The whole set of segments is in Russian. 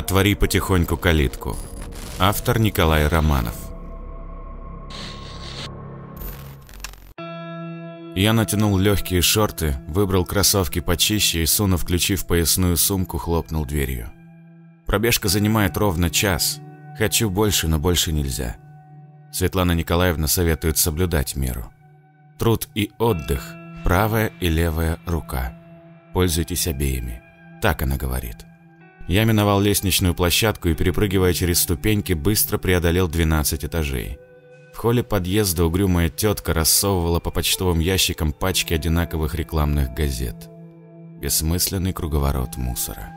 Отвори потихоньку калитку. Автор Николай Романов. Я натянул легкие шорты, выбрал кроссовки почище и, сунув ключи в поясную сумку, хлопнул дверью. Пробежка занимает ровно час. Хочу больше, но больше нельзя. Светлана Николаевна советует соблюдать меру. Труд и отдых – правая и левая рука. Пользуйтесь обеими. Так она говорит. Я миновал лестничную площадку и, перепрыгивая через ступеньки, быстро преодолел 12 этажей. В холле подъезда угрюмая тетка рассовывала по почтовым ящикам пачки одинаковых рекламных газет. Бессмысленный круговорот мусора.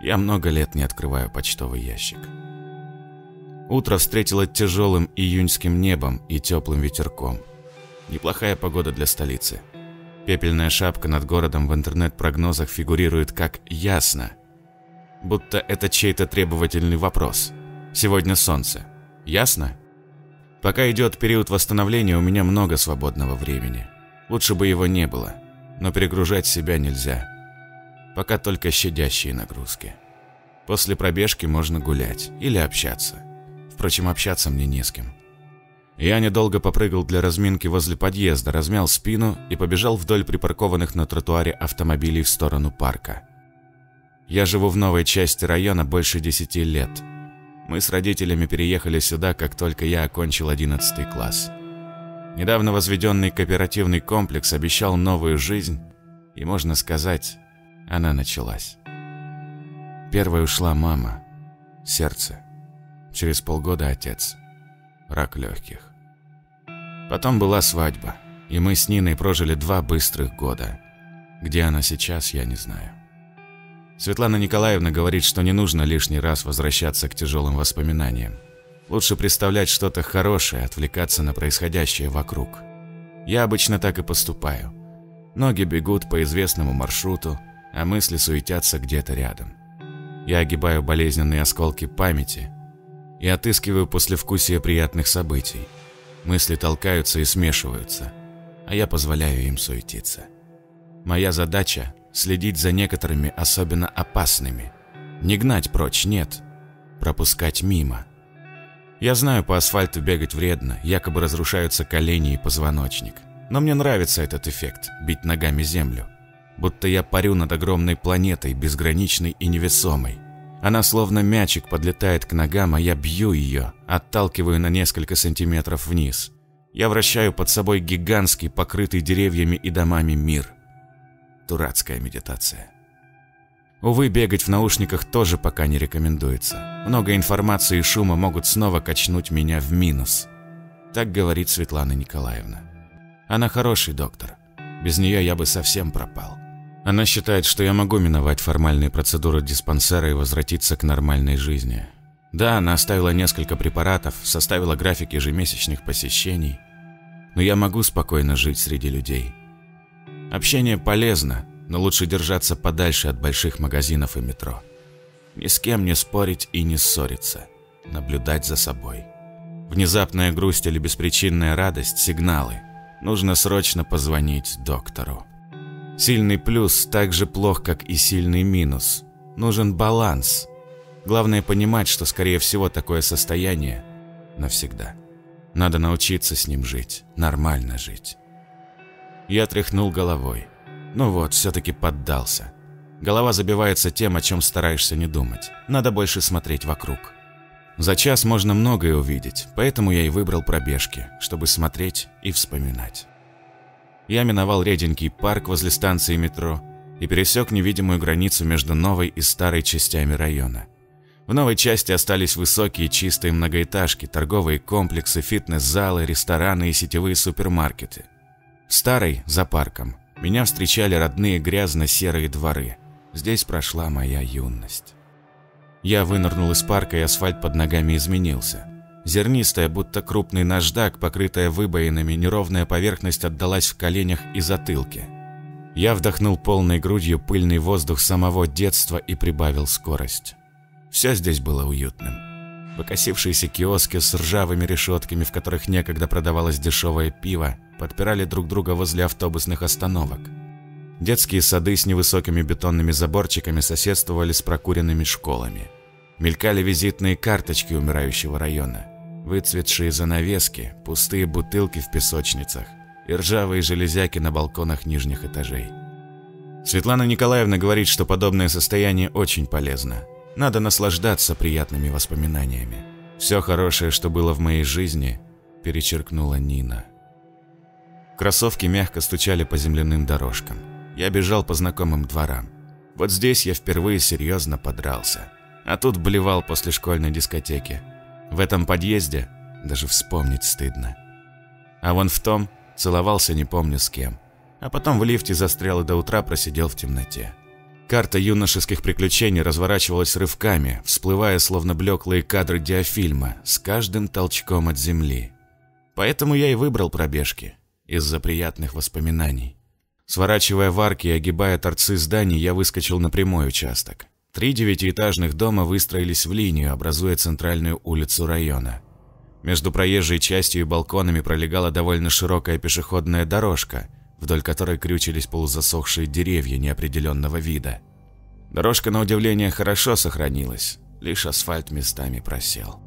Я много лет не открываю почтовый ящик. Утро встретило тяжелым июньским небом и теплым ветерком. Неплохая погода для столицы. Пепельная шапка над городом в интернет-прогнозах фигурирует как «ясно», будто это чей-то требовательный вопрос. Сегодня солнце. Ясно? Пока идет период восстановления, у меня много свободного времени. Лучше бы его не было, но перегружать себя нельзя. Пока только щадящие нагрузки. После пробежки можно гулять или общаться. Впрочем, общаться мне не с кем. Я недолго попрыгал для разминки возле подъезда, размял спину и побежал вдоль припаркованных на тротуаре автомобилей в сторону парка. Я живу в новой части района больше десяти лет. Мы с родителями переехали сюда, как только я окончил одиннадцатый класс. Недавно возведенный кооперативный комплекс обещал новую жизнь, и, можно сказать, она началась. Первой ушла мама, сердце. Через полгода отец. Рак легких. Потом была свадьба, и мы с Ниной прожили два быстрых года. Где она сейчас, я не знаю. Светлана Николаевна говорит, что не нужно лишний раз возвращаться к тяжелым воспоминаниям. Лучше представлять что-то хорошее, отвлекаться на происходящее вокруг. Я обычно так и поступаю. Ноги бегут по известному маршруту, а мысли суетятся где-то рядом. Я огибаю болезненные осколки памяти и отыскиваю послевкусие приятных событий. Мысли толкаются и смешиваются, а я позволяю им суетиться. Моя задача следить за некоторыми особенно опасными. Не гнать прочь, нет. Пропускать мимо. Я знаю, по асфальту бегать вредно, якобы разрушаются колени и позвоночник. Но мне нравится этот эффект – бить ногами землю. Будто я парю над огромной планетой, безграничной и невесомой. Она словно мячик подлетает к ногам, а я бью ее, отталкиваю на несколько сантиметров вниз. Я вращаю под собой гигантский, покрытый деревьями и домами мир. Дурацкая медитация. Увы, бегать в наушниках тоже пока не рекомендуется. Много информации и шума могут снова качнуть меня в минус. Так говорит Светлана Николаевна. Она хороший доктор. Без нее я бы совсем пропал. Она считает, что я могу миновать формальные процедуры диспансера и возвратиться к нормальной жизни. Да, она оставила несколько препаратов, составила график ежемесячных посещений. Но я могу спокойно жить среди людей. Общение полезно, но лучше держаться подальше от больших магазинов и метро. Ни с кем не спорить и не ссориться. Наблюдать за собой. Внезапная грусть или беспричинная радость – сигналы. Нужно срочно позвонить доктору. Сильный плюс так же плох, как и сильный минус. Нужен баланс. Главное понимать, что, скорее всего, такое состояние навсегда. Надо научиться с ним жить, нормально жить. Я тряхнул головой. Ну вот, все-таки поддался. Голова забивается тем, о чем стараешься не думать. Надо больше смотреть вокруг. За час можно многое увидеть, поэтому я и выбрал пробежки, чтобы смотреть и вспоминать. Я миновал реденький парк возле станции метро и пересек невидимую границу между новой и старой частями района. В новой части остались высокие чистые многоэтажки, торговые комплексы, фитнес-залы, рестораны и сетевые супермаркеты – в старой, за парком, меня встречали родные грязно-серые дворы. Здесь прошла моя юность. Я вынырнул из парка, и асфальт под ногами изменился. Зернистая, будто крупный наждак, покрытая выбоинами, неровная поверхность отдалась в коленях и затылке. Я вдохнул полной грудью пыльный воздух самого детства и прибавил скорость. Все здесь было уютным. Покосившиеся киоски с ржавыми решетками, в которых некогда продавалось дешевое пиво, подпирали друг друга возле автобусных остановок. Детские сады с невысокими бетонными заборчиками соседствовали с прокуренными школами. Мелькали визитные карточки умирающего района, выцветшие занавески, пустые бутылки в песочницах и ржавые железяки на балконах нижних этажей. Светлана Николаевна говорит, что подобное состояние очень полезно. Надо наслаждаться приятными воспоминаниями. Все хорошее, что было в моей жизни, перечеркнула Нина. Кроссовки мягко стучали по земляным дорожкам. Я бежал по знакомым дворам. Вот здесь я впервые серьезно подрался. А тут блевал после школьной дискотеки. В этом подъезде даже вспомнить стыдно. А вон в том целовался не помню с кем. А потом в лифте застрял и до утра просидел в темноте. Карта юношеских приключений разворачивалась рывками, всплывая словно блеклые кадры диафильма с каждым толчком от земли. Поэтому я и выбрал пробежки, из-за приятных воспоминаний. Сворачивая в арки и огибая торцы зданий, я выскочил на прямой участок. Три девятиэтажных дома выстроились в линию, образуя центральную улицу района. Между проезжей частью и балконами пролегала довольно широкая пешеходная дорожка – вдоль которой крючились полузасохшие деревья неопределенного вида. Дорожка, на удивление, хорошо сохранилась, лишь асфальт местами просел.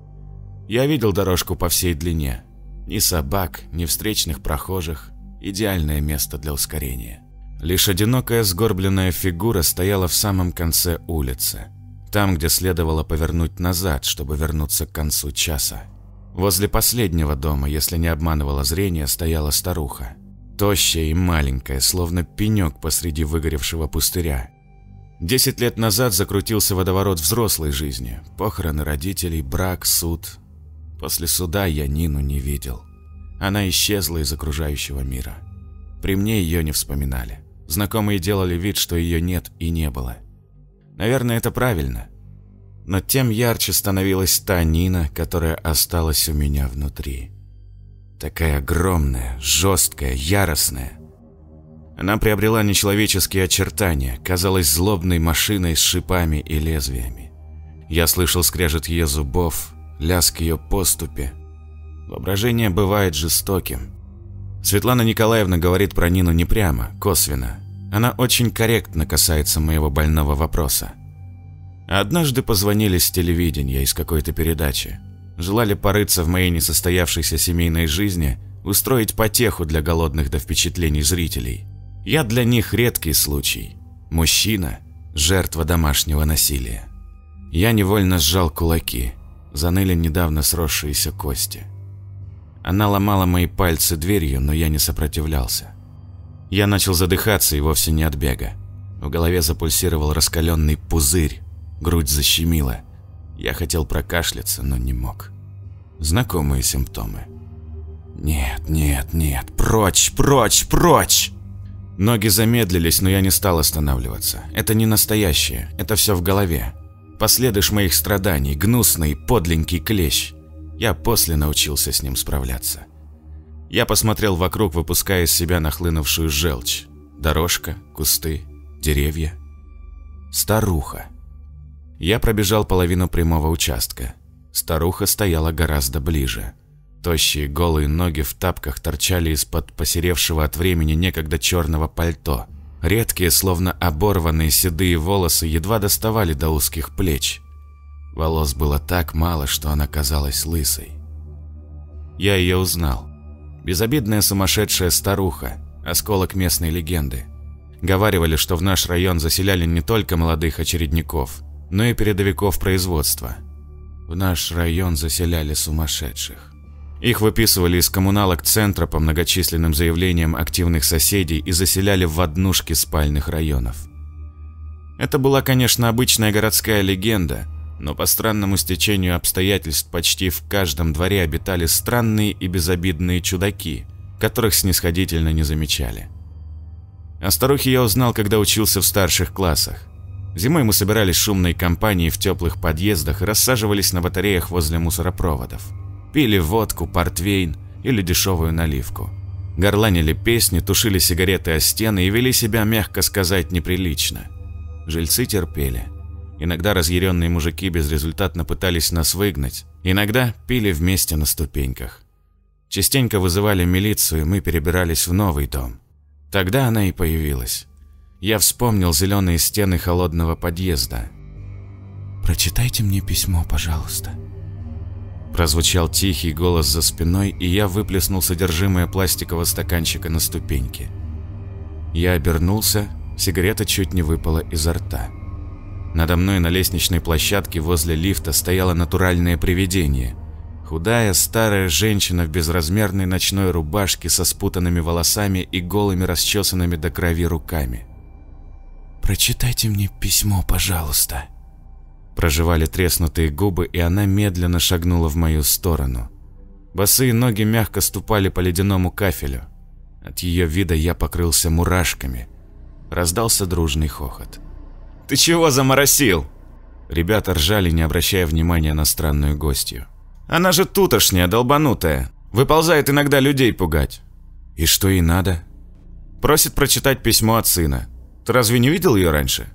Я видел дорожку по всей длине. Ни собак, ни встречных прохожих. Идеальное место для ускорения. Лишь одинокая сгорбленная фигура стояла в самом конце улицы. Там, где следовало повернуть назад, чтобы вернуться к концу часа. Возле последнего дома, если не обманывало зрение, стояла старуха. Тощая и маленькая, словно пенек посреди выгоревшего пустыря. Десять лет назад закрутился водоворот взрослой жизни. Похороны родителей, брак, суд. После суда я Нину не видел. Она исчезла из окружающего мира. При мне ее не вспоминали. Знакомые делали вид, что ее нет и не было. Наверное, это правильно. Но тем ярче становилась та Нина, которая осталась у меня внутри. Такая огромная, жесткая, яростная. Она приобрела нечеловеческие очертания, казалась злобной машиной с шипами и лезвиями. Я слышал скрежет ее зубов, лязг ее поступи. Воображение бывает жестоким. Светлана Николаевна говорит про Нину не прямо, косвенно. Она очень корректно касается моего больного вопроса. Однажды позвонили с телевидения из какой-то передачи желали порыться в моей несостоявшейся семейной жизни, устроить потеху для голодных до впечатлений зрителей. Я для них редкий случай. Мужчина – жертва домашнего насилия. Я невольно сжал кулаки, заныли недавно сросшиеся кости. Она ломала мои пальцы дверью, но я не сопротивлялся. Я начал задыхаться и вовсе не от бега. В голове запульсировал раскаленный пузырь, грудь защемила. Я хотел прокашляться, но не мог. Знакомые симптомы. Нет, нет, нет, прочь, прочь, прочь! Ноги замедлились, но я не стал останавливаться. Это не настоящее, это все в голове. Последыш моих страданий, гнусный, подленький клещ. Я после научился с ним справляться. Я посмотрел вокруг, выпуская из себя нахлынувшую желчь. Дорожка, кусты, деревья. Старуха. Я пробежал половину прямого участка. Старуха стояла гораздо ближе. Тощие голые ноги в тапках торчали из-под посеревшего от времени некогда черного пальто. Редкие, словно оборванные седые волосы едва доставали до узких плеч. Волос было так мало, что она казалась лысой. Я ее узнал. Безобидная сумасшедшая старуха, осколок местной легенды. Говаривали, что в наш район заселяли не только молодых очередников, но и передовиков производства. В наш район заселяли сумасшедших. Их выписывали из коммуналок центра по многочисленным заявлениям активных соседей и заселяли в однушки спальных районов. Это была, конечно, обычная городская легенда, но по странному стечению обстоятельств почти в каждом дворе обитали странные и безобидные чудаки, которых снисходительно не замечали. О старухе я узнал, когда учился в старших классах. Зимой мы собирались шумной компанией в теплых подъездах и рассаживались на батареях возле мусоропроводов. Пили водку, портвейн или дешевую наливку. Горланили песни, тушили сигареты о стены и вели себя, мягко сказать, неприлично. Жильцы терпели. Иногда разъяренные мужики безрезультатно пытались нас выгнать. Иногда пили вместе на ступеньках. Частенько вызывали милицию, и мы перебирались в новый дом. Тогда она и появилась. я вспомнил зеленые стены холодного подъезда. «Прочитайте мне письмо, пожалуйста». Прозвучал тихий голос за спиной, и я выплеснул содержимое пластикового стаканчика на ступеньки. Я обернулся, сигарета чуть не выпала изо рта. Надо мной на лестничной площадке возле лифта стояло натуральное привидение. Худая старая женщина в безразмерной ночной рубашке со спутанными волосами и голыми расчесанными до крови руками. «Прочитайте мне письмо, пожалуйста». Проживали треснутые губы, и она медленно шагнула в мою сторону. Босые ноги мягко ступали по ледяному кафелю. От ее вида я покрылся мурашками. Раздался дружный хохот. «Ты чего заморосил?» Ребята ржали, не обращая внимания на странную гостью. «Она же тутошняя, долбанутая. Выползает иногда людей пугать». «И что ей надо?» «Просит прочитать письмо от сына. Ты разве не видел ее раньше?»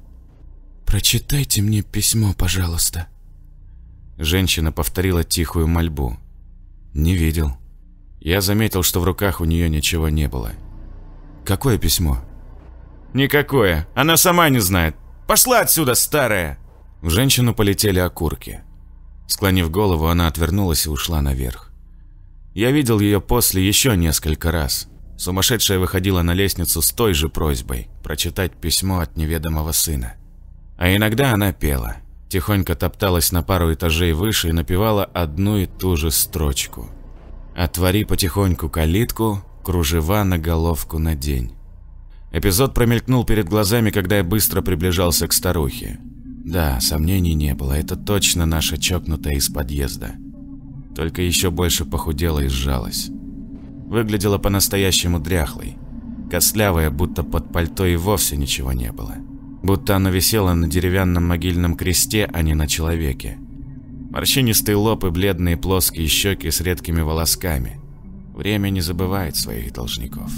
«Прочитайте мне письмо, пожалуйста». Женщина повторила тихую мольбу. «Не видел». Я заметил, что в руках у нее ничего не было. «Какое письмо?» «Никакое. Она сама не знает. Пошла отсюда, старая!» В женщину полетели окурки. Склонив голову, она отвернулась и ушла наверх. Я видел ее после еще несколько раз. Сумасшедшая выходила на лестницу с той же просьбой прочитать письмо от неведомого сына. А иногда она пела, тихонько топталась на пару этажей выше и напевала одну и ту же строчку – Отвори потихоньку калитку, кружева на головку надень. Эпизод промелькнул перед глазами, когда я быстро приближался к старухе. Да, сомнений не было, это точно наша чокнутая из подъезда. Только еще больше похудела и сжалась. Выглядела по-настоящему дряхлой. Костлявая, будто под пальто и вовсе ничего не было. Будто она висела на деревянном могильном кресте, а не на человеке. Морщинистый лоб и бледные плоские щеки с редкими волосками. Время не забывает своих должников.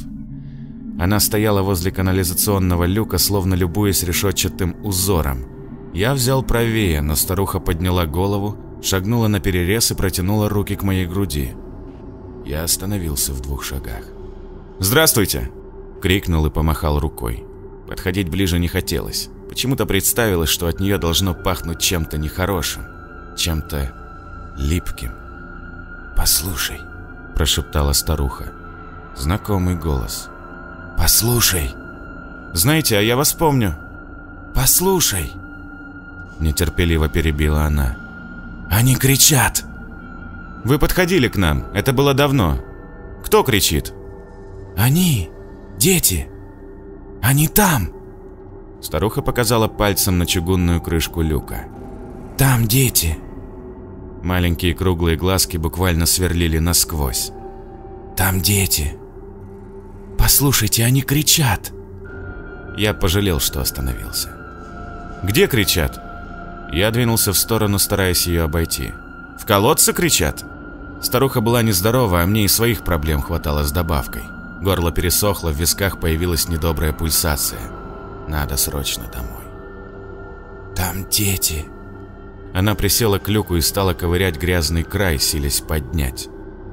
Она стояла возле канализационного люка, словно любуясь решетчатым узором. Я взял правее, но старуха подняла голову, шагнула на перерез и протянула руки к моей груди. Я остановился в двух шагах. «Здравствуйте!» – крикнул и помахал рукой. Подходить ближе не хотелось. Почему-то представилось, что от нее должно пахнуть чем-то нехорошим чем-то липким. «Послушай», – прошептала старуха. Знакомый голос. «Послушай». «Знаете, а я вас помню». «Послушай», – нетерпеливо перебила она. «Они кричат». «Вы подходили к нам, это было давно. Кто кричит?» «Они, дети. Они там». Старуха показала пальцем на чугунную крышку люка. «Там дети. Маленькие круглые глазки буквально сверлили насквозь. «Там дети. Послушайте, они кричат!» Я пожалел, что остановился. «Где кричат?» Я двинулся в сторону, стараясь ее обойти. «В колодце кричат?» Старуха была нездорова, а мне и своих проблем хватало с добавкой. Горло пересохло, в висках появилась недобрая пульсация. Надо срочно домой. «Там дети», она присела к люку и стала ковырять грязный край, силясь поднять.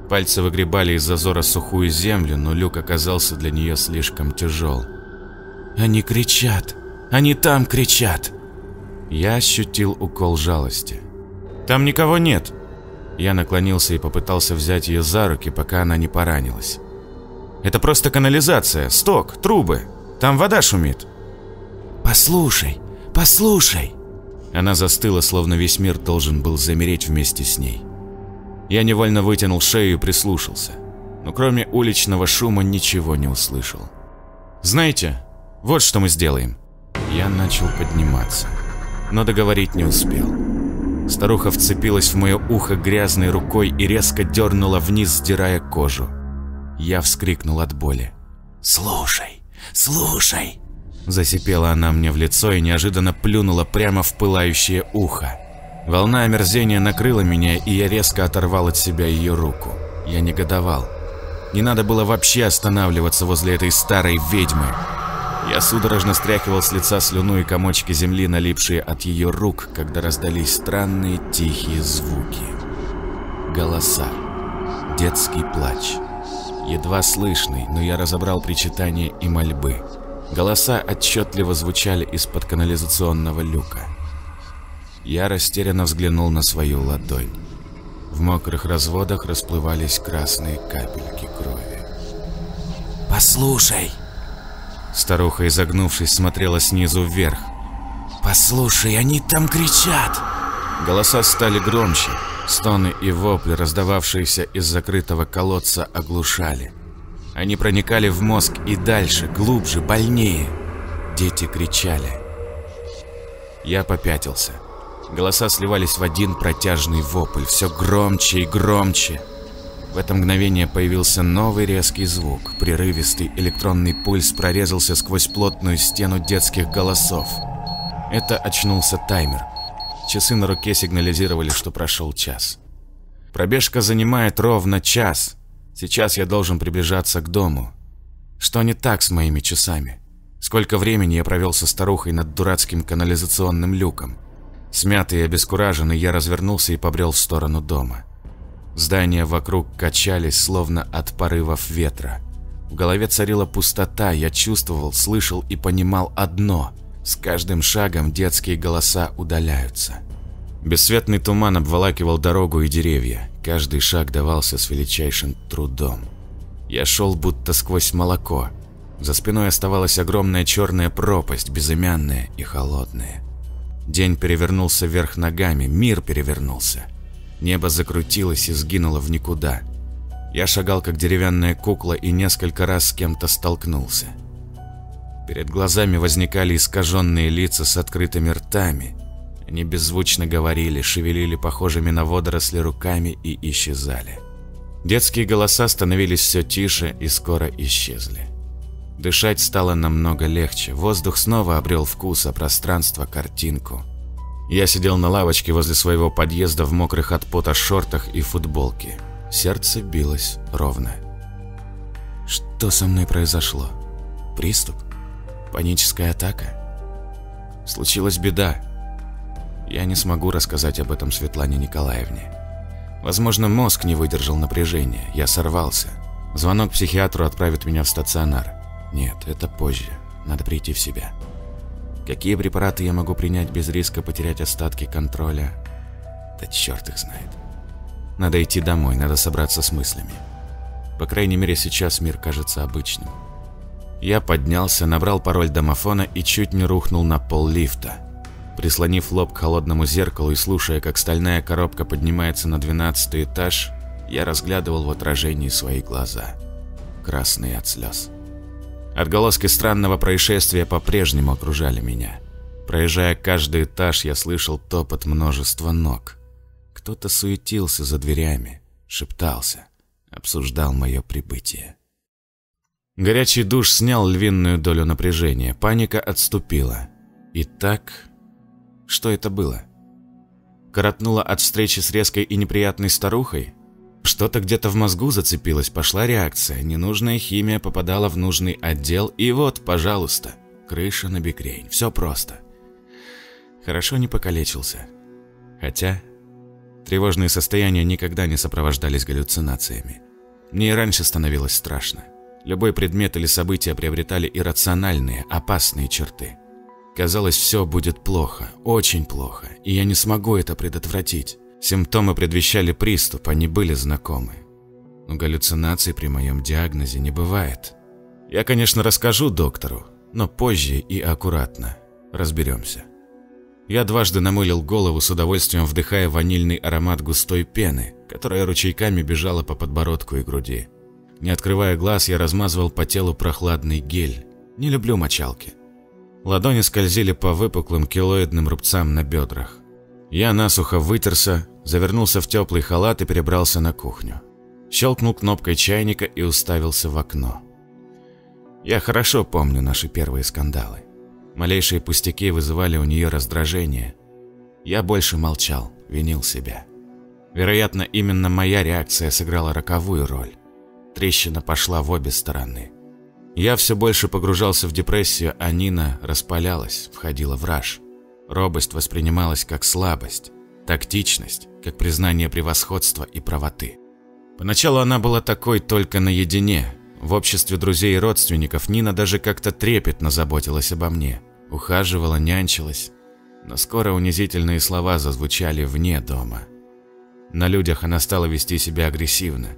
Пальцы выгребали из зазора сухую землю, но люк оказался для нее слишком тяжел. «Они кричат! Они там кричат!» Я ощутил укол жалости. «Там никого нет!» Я наклонился и попытался взять ее за руки, пока она не поранилась. «Это просто канализация, сток, трубы. Там вода шумит». «Послушай, послушай!» Она застыла, словно весь мир должен был замереть вместе с ней. Я невольно вытянул шею и прислушался, но кроме уличного шума ничего не услышал. «Знаете, вот что мы сделаем». Я начал подниматься, но договорить не успел. Старуха вцепилась в мое ухо грязной рукой и резко дернула вниз, сдирая кожу. Я вскрикнул от боли. «Слушай, слушай!» Засипела она мне в лицо и неожиданно плюнула прямо в пылающее ухо. Волна омерзения накрыла меня, и я резко оторвал от себя ее руку. Я негодовал. Не надо было вообще останавливаться возле этой старой ведьмы. Я судорожно стряхивал с лица слюну и комочки земли, налипшие от ее рук, когда раздались странные тихие звуки. Голоса. Детский плач. Едва слышный, но я разобрал причитания и мольбы. Голоса отчетливо звучали из-под канализационного люка. Я растерянно взглянул на свою ладонь. В мокрых разводах расплывались красные капельки крови. «Послушай!» Старуха, изогнувшись, смотрела снизу вверх. «Послушай, они там кричат!» Голоса стали громче. Стоны и вопли, раздававшиеся из закрытого колодца, оглушали. Они проникали в мозг и дальше, глубже, больнее. Дети кричали. Я попятился. Голоса сливались в один протяжный вопль, все громче и громче. В это мгновение появился новый резкий звук. Прерывистый электронный пульс прорезался сквозь плотную стену детских голосов. Это очнулся таймер. Часы на руке сигнализировали, что прошел час. Пробежка занимает ровно час. Сейчас я должен приближаться к дому. Что не так с моими часами? Сколько времени я провел со старухой над дурацким канализационным люком? Смятый и обескураженный, я развернулся и побрел в сторону дома. Здания вокруг качались, словно от порывов ветра. В голове царила пустота, я чувствовал, слышал и понимал одно – с каждым шагом детские голоса удаляются. Бесцветный туман обволакивал дорогу и деревья. Каждый шаг давался с величайшим трудом. Я шел будто сквозь молоко. За спиной оставалась огромная черная пропасть, безымянная и холодная. День перевернулся вверх ногами, мир перевернулся. Небо закрутилось и сгинуло в никуда. Я шагал как деревянная кукла и несколько раз с кем-то столкнулся. Перед глазами возникали искаженные лица с открытыми ртами. Они беззвучно говорили, шевелили похожими на водоросли руками и исчезали. Детские голоса становились все тише и скоро исчезли. Дышать стало намного легче, воздух снова обрел вкус, а пространство – картинку. Я сидел на лавочке возле своего подъезда в мокрых от пота шортах и футболке. Сердце билось ровно. Что со мной произошло? Приступ? Паническая атака? Случилась беда. Я не смогу рассказать об этом Светлане Николаевне. Возможно, мозг не выдержал напряжения, я сорвался. Звонок психиатру отправит меня в стационар. Нет, это позже. Надо прийти в себя. Какие препараты я могу принять без риска потерять остатки контроля? Да черт их знает. Надо идти домой, надо собраться с мыслями. По крайней мере, сейчас мир кажется обычным. Я поднялся, набрал пароль домофона и чуть не рухнул на пол лифта. Прислонив лоб к холодному зеркалу и слушая, как стальная коробка поднимается на двенадцатый этаж, я разглядывал в отражении свои глаза, красные от слез. Отголоски странного происшествия по-прежнему окружали меня. Проезжая каждый этаж, я слышал топот множества ног. Кто-то суетился за дверями, шептался, обсуждал мое прибытие. Горячий душ снял львиную долю напряжения, паника отступила. Итак, что это было? Коротнула от встречи с резкой и неприятной старухой? Что-то где-то в мозгу зацепилось, пошла реакция, ненужная химия попадала в нужный отдел, и вот, пожалуйста, крыша на бикрень, все просто. Хорошо не покалечился. Хотя, тревожные состояния никогда не сопровождались галлюцинациями. Мне и раньше становилось страшно. Любой предмет или событие приобретали иррациональные, опасные черты. Казалось, все будет плохо, очень плохо, и я не смогу это предотвратить. Симптомы предвещали приступ, они были знакомы. Но галлюцинаций при моем диагнозе не бывает. Я, конечно, расскажу доктору, но позже и аккуратно. Разберемся. Я дважды намылил голову с удовольствием, вдыхая ванильный аромат густой пены, которая ручейками бежала по подбородку и груди. Не открывая глаз, я размазывал по телу прохладный гель. Не люблю мочалки. Ладони скользили по выпуклым килоидным рубцам на бедрах. Я насухо вытерся, завернулся в теплый халат и перебрался на кухню. Щелкнул кнопкой чайника и уставился в окно. Я хорошо помню наши первые скандалы. Малейшие пустяки вызывали у нее раздражение. Я больше молчал, винил себя. Вероятно, именно моя реакция сыграла роковую роль. Трещина пошла в обе стороны. Я все больше погружался в депрессию, а Нина распалялась, входила в раж. Робость воспринималась как слабость, тактичность, как признание превосходства и правоты. Поначалу она была такой только наедине. В обществе друзей и родственников Нина даже как-то трепетно заботилась обо мне. Ухаживала, нянчилась. Но скоро унизительные слова зазвучали вне дома. На людях она стала вести себя агрессивно.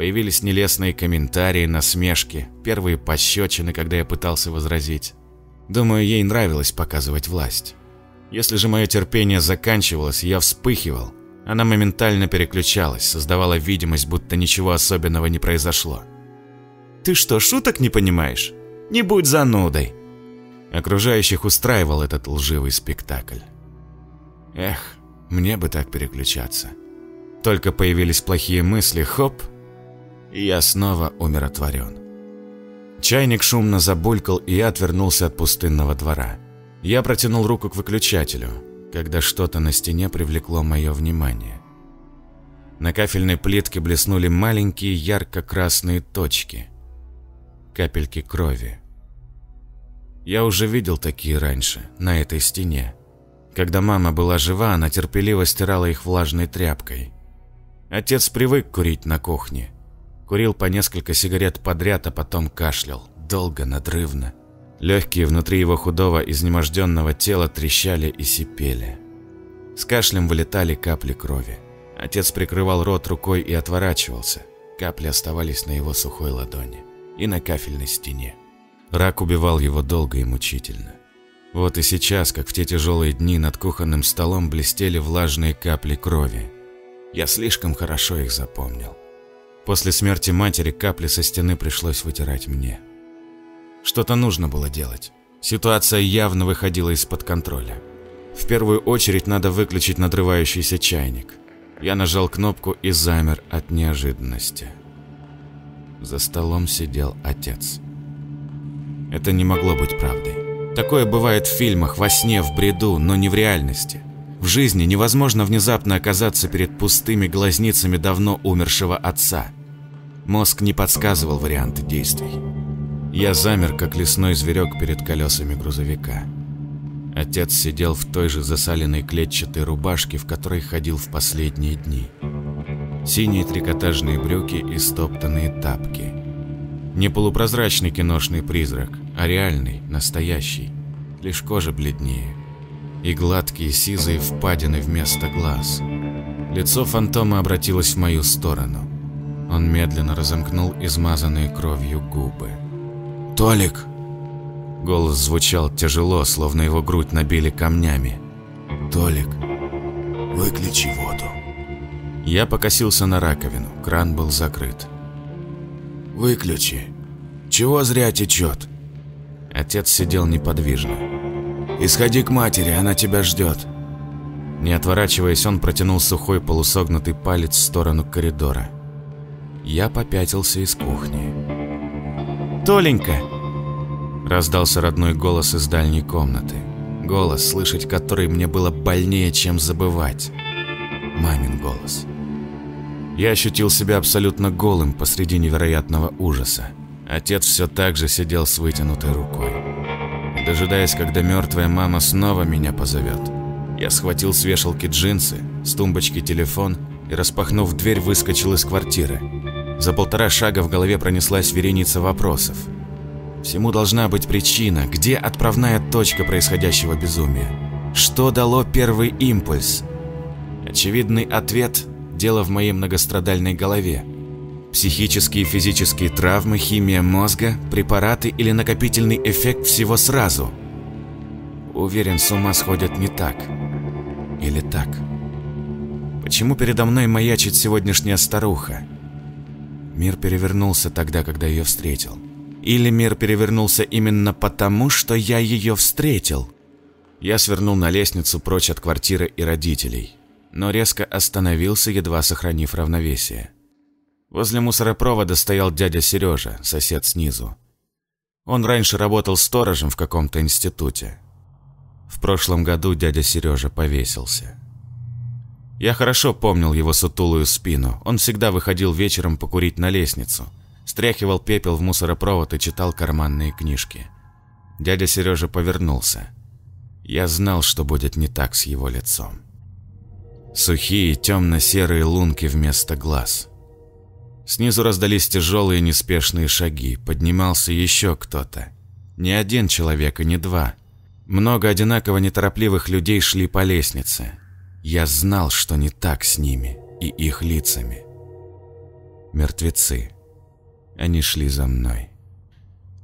Появились нелестные комментарии, насмешки, первые пощечины, когда я пытался возразить. Думаю, ей нравилось показывать власть. Если же мое терпение заканчивалось, я вспыхивал. Она моментально переключалась, создавала видимость, будто ничего особенного не произошло. «Ты что, шуток не понимаешь? Не будь занудой!» Окружающих устраивал этот лживый спектакль. Эх, мне бы так переключаться. Только появились плохие мысли, хоп, и я снова умиротворен. Чайник шумно забулькал, и я отвернулся от пустынного двора. Я протянул руку к выключателю, когда что-то на стене привлекло мое внимание. На кафельной плитке блеснули маленькие ярко-красные точки. Капельки крови. Я уже видел такие раньше, на этой стене. Когда мама была жива, она терпеливо стирала их влажной тряпкой. Отец привык курить на кухне. Курил по несколько сигарет подряд, а потом кашлял. Долго, надрывно. Легкие внутри его худого, изнеможденного тела трещали и сипели. С кашлем вылетали капли крови. Отец прикрывал рот рукой и отворачивался. Капли оставались на его сухой ладони и на кафельной стене. Рак убивал его долго и мучительно. Вот и сейчас, как в те тяжелые дни, над кухонным столом блестели влажные капли крови. Я слишком хорошо их запомнил. После смерти матери капли со стены пришлось вытирать мне. Что-то нужно было делать. Ситуация явно выходила из-под контроля. В первую очередь надо выключить надрывающийся чайник. Я нажал кнопку и замер от неожиданности. За столом сидел отец. Это не могло быть правдой. Такое бывает в фильмах, во сне, в бреду, но не в реальности. В жизни невозможно внезапно оказаться перед пустыми глазницами давно умершего отца. Мозг не подсказывал варианты действий. Я замер, как лесной зверек перед колесами грузовика. Отец сидел в той же засаленной клетчатой рубашке, в которой ходил в последние дни. Синие трикотажные брюки и стоптанные тапки. Не полупрозрачный киношный призрак, а реальный, настоящий. Лишь кожа бледнее. И гладкие сизые впадины вместо глаз. Лицо фантома обратилось в мою сторону. Он медленно разомкнул измазанные кровью губы. «Толик!» Голос звучал тяжело, словно его грудь набили камнями. «Толик, выключи воду». Я покосился на раковину, кран был закрыт. «Выключи. Чего зря течет?» Отец сидел неподвижно. «Исходи к матери, она тебя ждет». Не отворачиваясь, он протянул сухой полусогнутый палец в сторону коридора. Я попятился из кухни. «Толенька!» Раздался родной голос из дальней комнаты. Голос, слышать который мне было больнее, чем забывать. Мамин голос. Я ощутил себя абсолютно голым посреди невероятного ужаса. Отец все так же сидел с вытянутой рукой. Дожидаясь, когда мертвая мама снова меня позовет, я схватил с вешалки джинсы, с тумбочки телефон и, распахнув дверь, выскочил из квартиры. За полтора шага в голове пронеслась вереница вопросов. Всему должна быть причина, где отправная точка происходящего безумия. Что дало первый импульс? Очевидный ответ – дело в моей многострадальной голове. Психические и физические травмы, химия мозга, препараты или накопительный эффект всего сразу. Уверен, с ума сходят не так. Или так. Почему передо мной маячит сегодняшняя старуха? Мир перевернулся тогда, когда ее встретил. Или мир перевернулся именно потому, что я ее встретил. Я свернул на лестницу прочь от квартиры и родителей, но резко остановился, едва сохранив равновесие. Возле мусоропровода стоял дядя Сережа, сосед снизу. Он раньше работал сторожем в каком-то институте. В прошлом году дядя Сережа повесился. Я хорошо помнил его сутулую спину. Он всегда выходил вечером покурить на лестницу, стряхивал пепел в мусоропровод и читал карманные книжки. Дядя Сережа повернулся. Я знал, что будет не так с его лицом. Сухие темно-серые лунки вместо глаз. Снизу раздались тяжелые неспешные шаги, поднимался еще кто-то. Не один человек и не два. Много одинаково неторопливых людей шли по лестнице. Я знал, что не так с ними и их лицами. Мертвецы. Они шли за мной.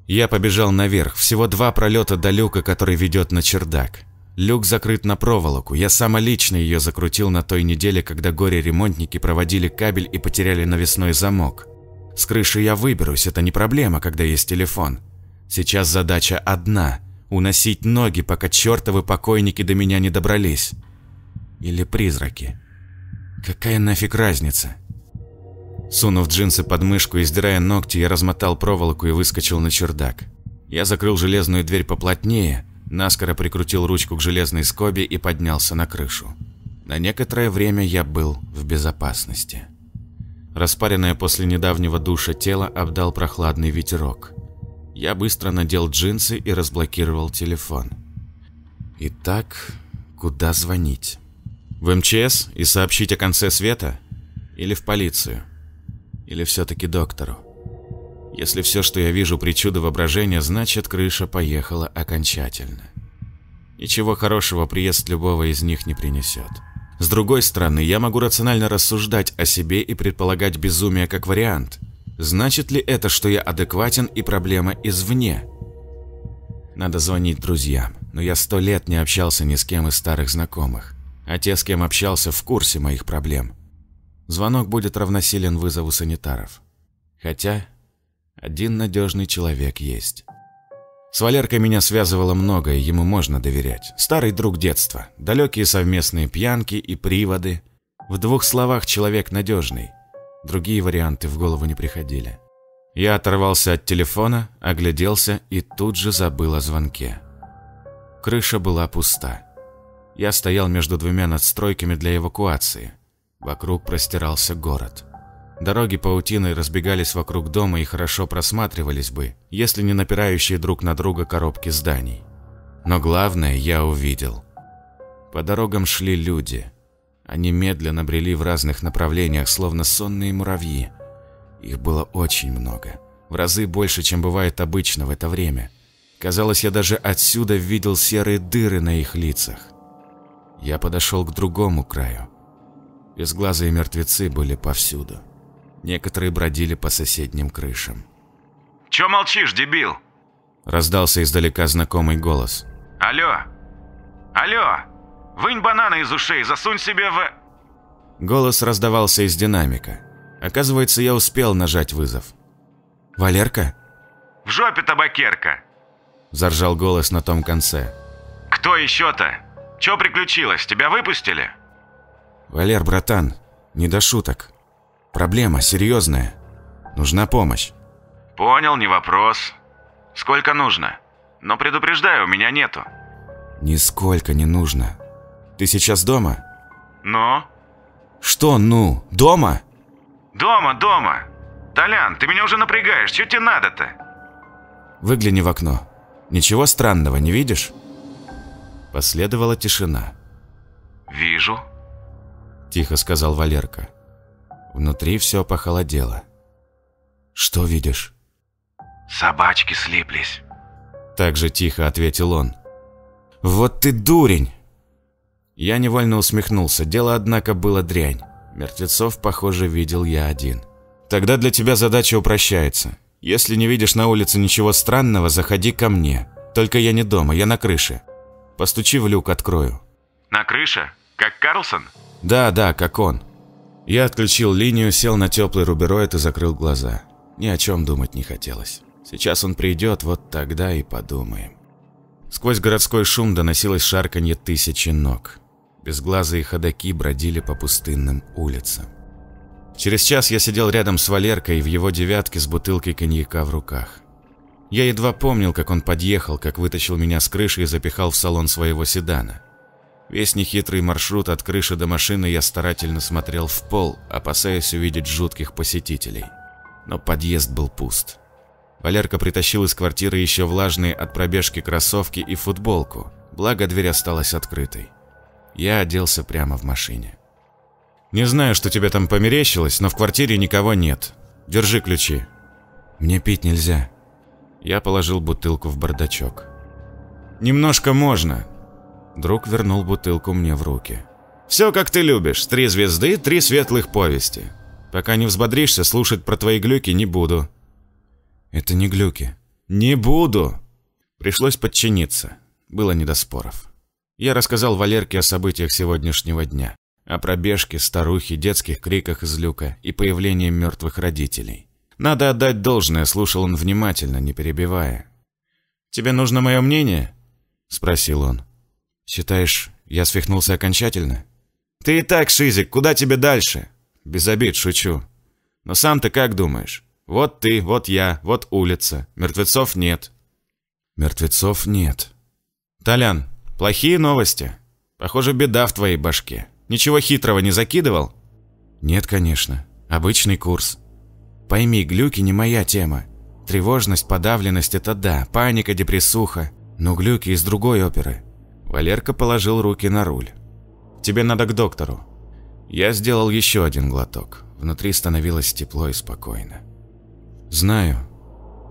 Я побежал наверх, всего два пролета до люка, который ведет на чердак. Люк закрыт на проволоку. Я самолично ее закрутил на той неделе, когда горе-ремонтники проводили кабель и потеряли навесной замок. С крыши я выберусь, это не проблема, когда есть телефон. Сейчас задача одна – уносить ноги, пока чертовы покойники до меня не добрались. Или призраки. Какая нафиг разница? Сунув джинсы под мышку и сдирая ногти, я размотал проволоку и выскочил на чердак. Я закрыл железную дверь поплотнее – наскоро прикрутил ручку к железной скобе и поднялся на крышу. На некоторое время я был в безопасности. Распаренное после недавнего душа тело обдал прохладный ветерок. Я быстро надел джинсы и разблокировал телефон. Итак, куда звонить? В МЧС и сообщить о конце света? Или в полицию? Или все-таки доктору? Если все, что я вижу, причуда воображения, значит, крыша поехала окончательно. Ничего хорошего приезд любого из них не принесет. С другой стороны, я могу рационально рассуждать о себе и предполагать безумие как вариант. Значит ли это, что я адекватен и проблема извне? Надо звонить друзьям, но я сто лет не общался ни с кем из старых знакомых, а те, с кем общался, в курсе моих проблем. Звонок будет равносилен вызову санитаров. Хотя один надежный человек есть. С Валеркой меня связывало многое, ему можно доверять. Старый друг детства, далекие совместные пьянки и приводы. В двух словах человек надежный. Другие варианты в голову не приходили. Я оторвался от телефона, огляделся и тут же забыл о звонке. Крыша была пуста. Я стоял между двумя надстройками для эвакуации. Вокруг простирался город. Дороги паутиной разбегались вокруг дома и хорошо просматривались бы, если не напирающие друг на друга коробки зданий. Но главное я увидел. По дорогам шли люди. Они медленно брели в разных направлениях, словно сонные муравьи. Их было очень много. В разы больше, чем бывает обычно в это время. Казалось, я даже отсюда видел серые дыры на их лицах. Я подошел к другому краю. Безглазые мертвецы были повсюду. Некоторые бродили по соседним крышам. «Чё молчишь, дебил?» Раздался издалека знакомый голос. «Алло! Алло! Вынь бананы из ушей, засунь себе в...» Голос раздавался из динамика. Оказывается, я успел нажать вызов. «Валерка?» «В жопе табакерка!» Заржал голос на том конце. «Кто еще-то? Чё приключилось? Тебя выпустили?» «Валер, братан, не до шуток. Проблема серьезная. Нужна помощь. Понял, не вопрос. Сколько нужно? Но предупреждаю, у меня нету. Нисколько не нужно. Ты сейчас дома? Ну? Что «ну»? Дома? Дома, дома. Толян, ты меня уже напрягаешь, что тебе надо-то? Выгляни в окно. Ничего странного не видишь? Последовала тишина. «Вижу», – тихо сказал Валерка. Внутри все похолодело. «Что видишь?» «Собачки слиплись», – так же тихо ответил он. «Вот ты дурень!» Я невольно усмехнулся. Дело, однако, было дрянь. Мертвецов, похоже, видел я один. «Тогда для тебя задача упрощается. Если не видишь на улице ничего странного, заходи ко мне. Только я не дома, я на крыше. Постучи в люк, открою». «На крыше? Как Карлсон?» «Да, да, как он. Я отключил линию, сел на теплый рубероид и закрыл глаза. Ни о чем думать не хотелось. Сейчас он придет, вот тогда и подумаем. Сквозь городской шум доносилось шарканье тысячи ног. Безглазые ходаки бродили по пустынным улицам. Через час я сидел рядом с Валеркой в его девятке с бутылкой коньяка в руках. Я едва помнил, как он подъехал, как вытащил меня с крыши и запихал в салон своего седана. Весь нехитрый маршрут от крыши до машины я старательно смотрел в пол, опасаясь увидеть жутких посетителей. Но подъезд был пуст. Валерка притащил из квартиры еще влажные от пробежки кроссовки и футболку, благо дверь осталась открытой. Я оделся прямо в машине. «Не знаю, что тебе там померещилось, но в квартире никого нет. держи ключи. Мне пить нельзя. Я положил бутылку в бардачок. Немножко можно. Друг вернул бутылку мне в руки. Все как ты любишь. Три звезды, три светлых повести. Пока не взбодришься, слушать про твои глюки не буду. Это не глюки. Не буду. Пришлось подчиниться. Было не до споров. Я рассказал Валерке о событиях сегодняшнего дня. О пробежке, старухе, детских криках из люка и появлении мертвых родителей. Надо отдать должное, слушал он внимательно, не перебивая. «Тебе нужно мое мнение?» – спросил он. «Считаешь, я свихнулся окончательно?» «Ты и так, Шизик, куда тебе дальше?» «Без обид, шучу. Но сам ты как думаешь? Вот ты, вот я, вот улица. Мертвецов нет». «Мертвецов нет». «Толян, плохие новости. Похоже, беда в твоей башке. Ничего хитрого не закидывал?» «Нет, конечно. Обычный курс. Пойми, глюки не моя тема. Тревожность, подавленность – это да, паника, депрессуха. Но глюки из другой оперы. Валерка положил руки на руль. «Тебе надо к доктору». Я сделал еще один глоток. Внутри становилось тепло и спокойно. «Знаю,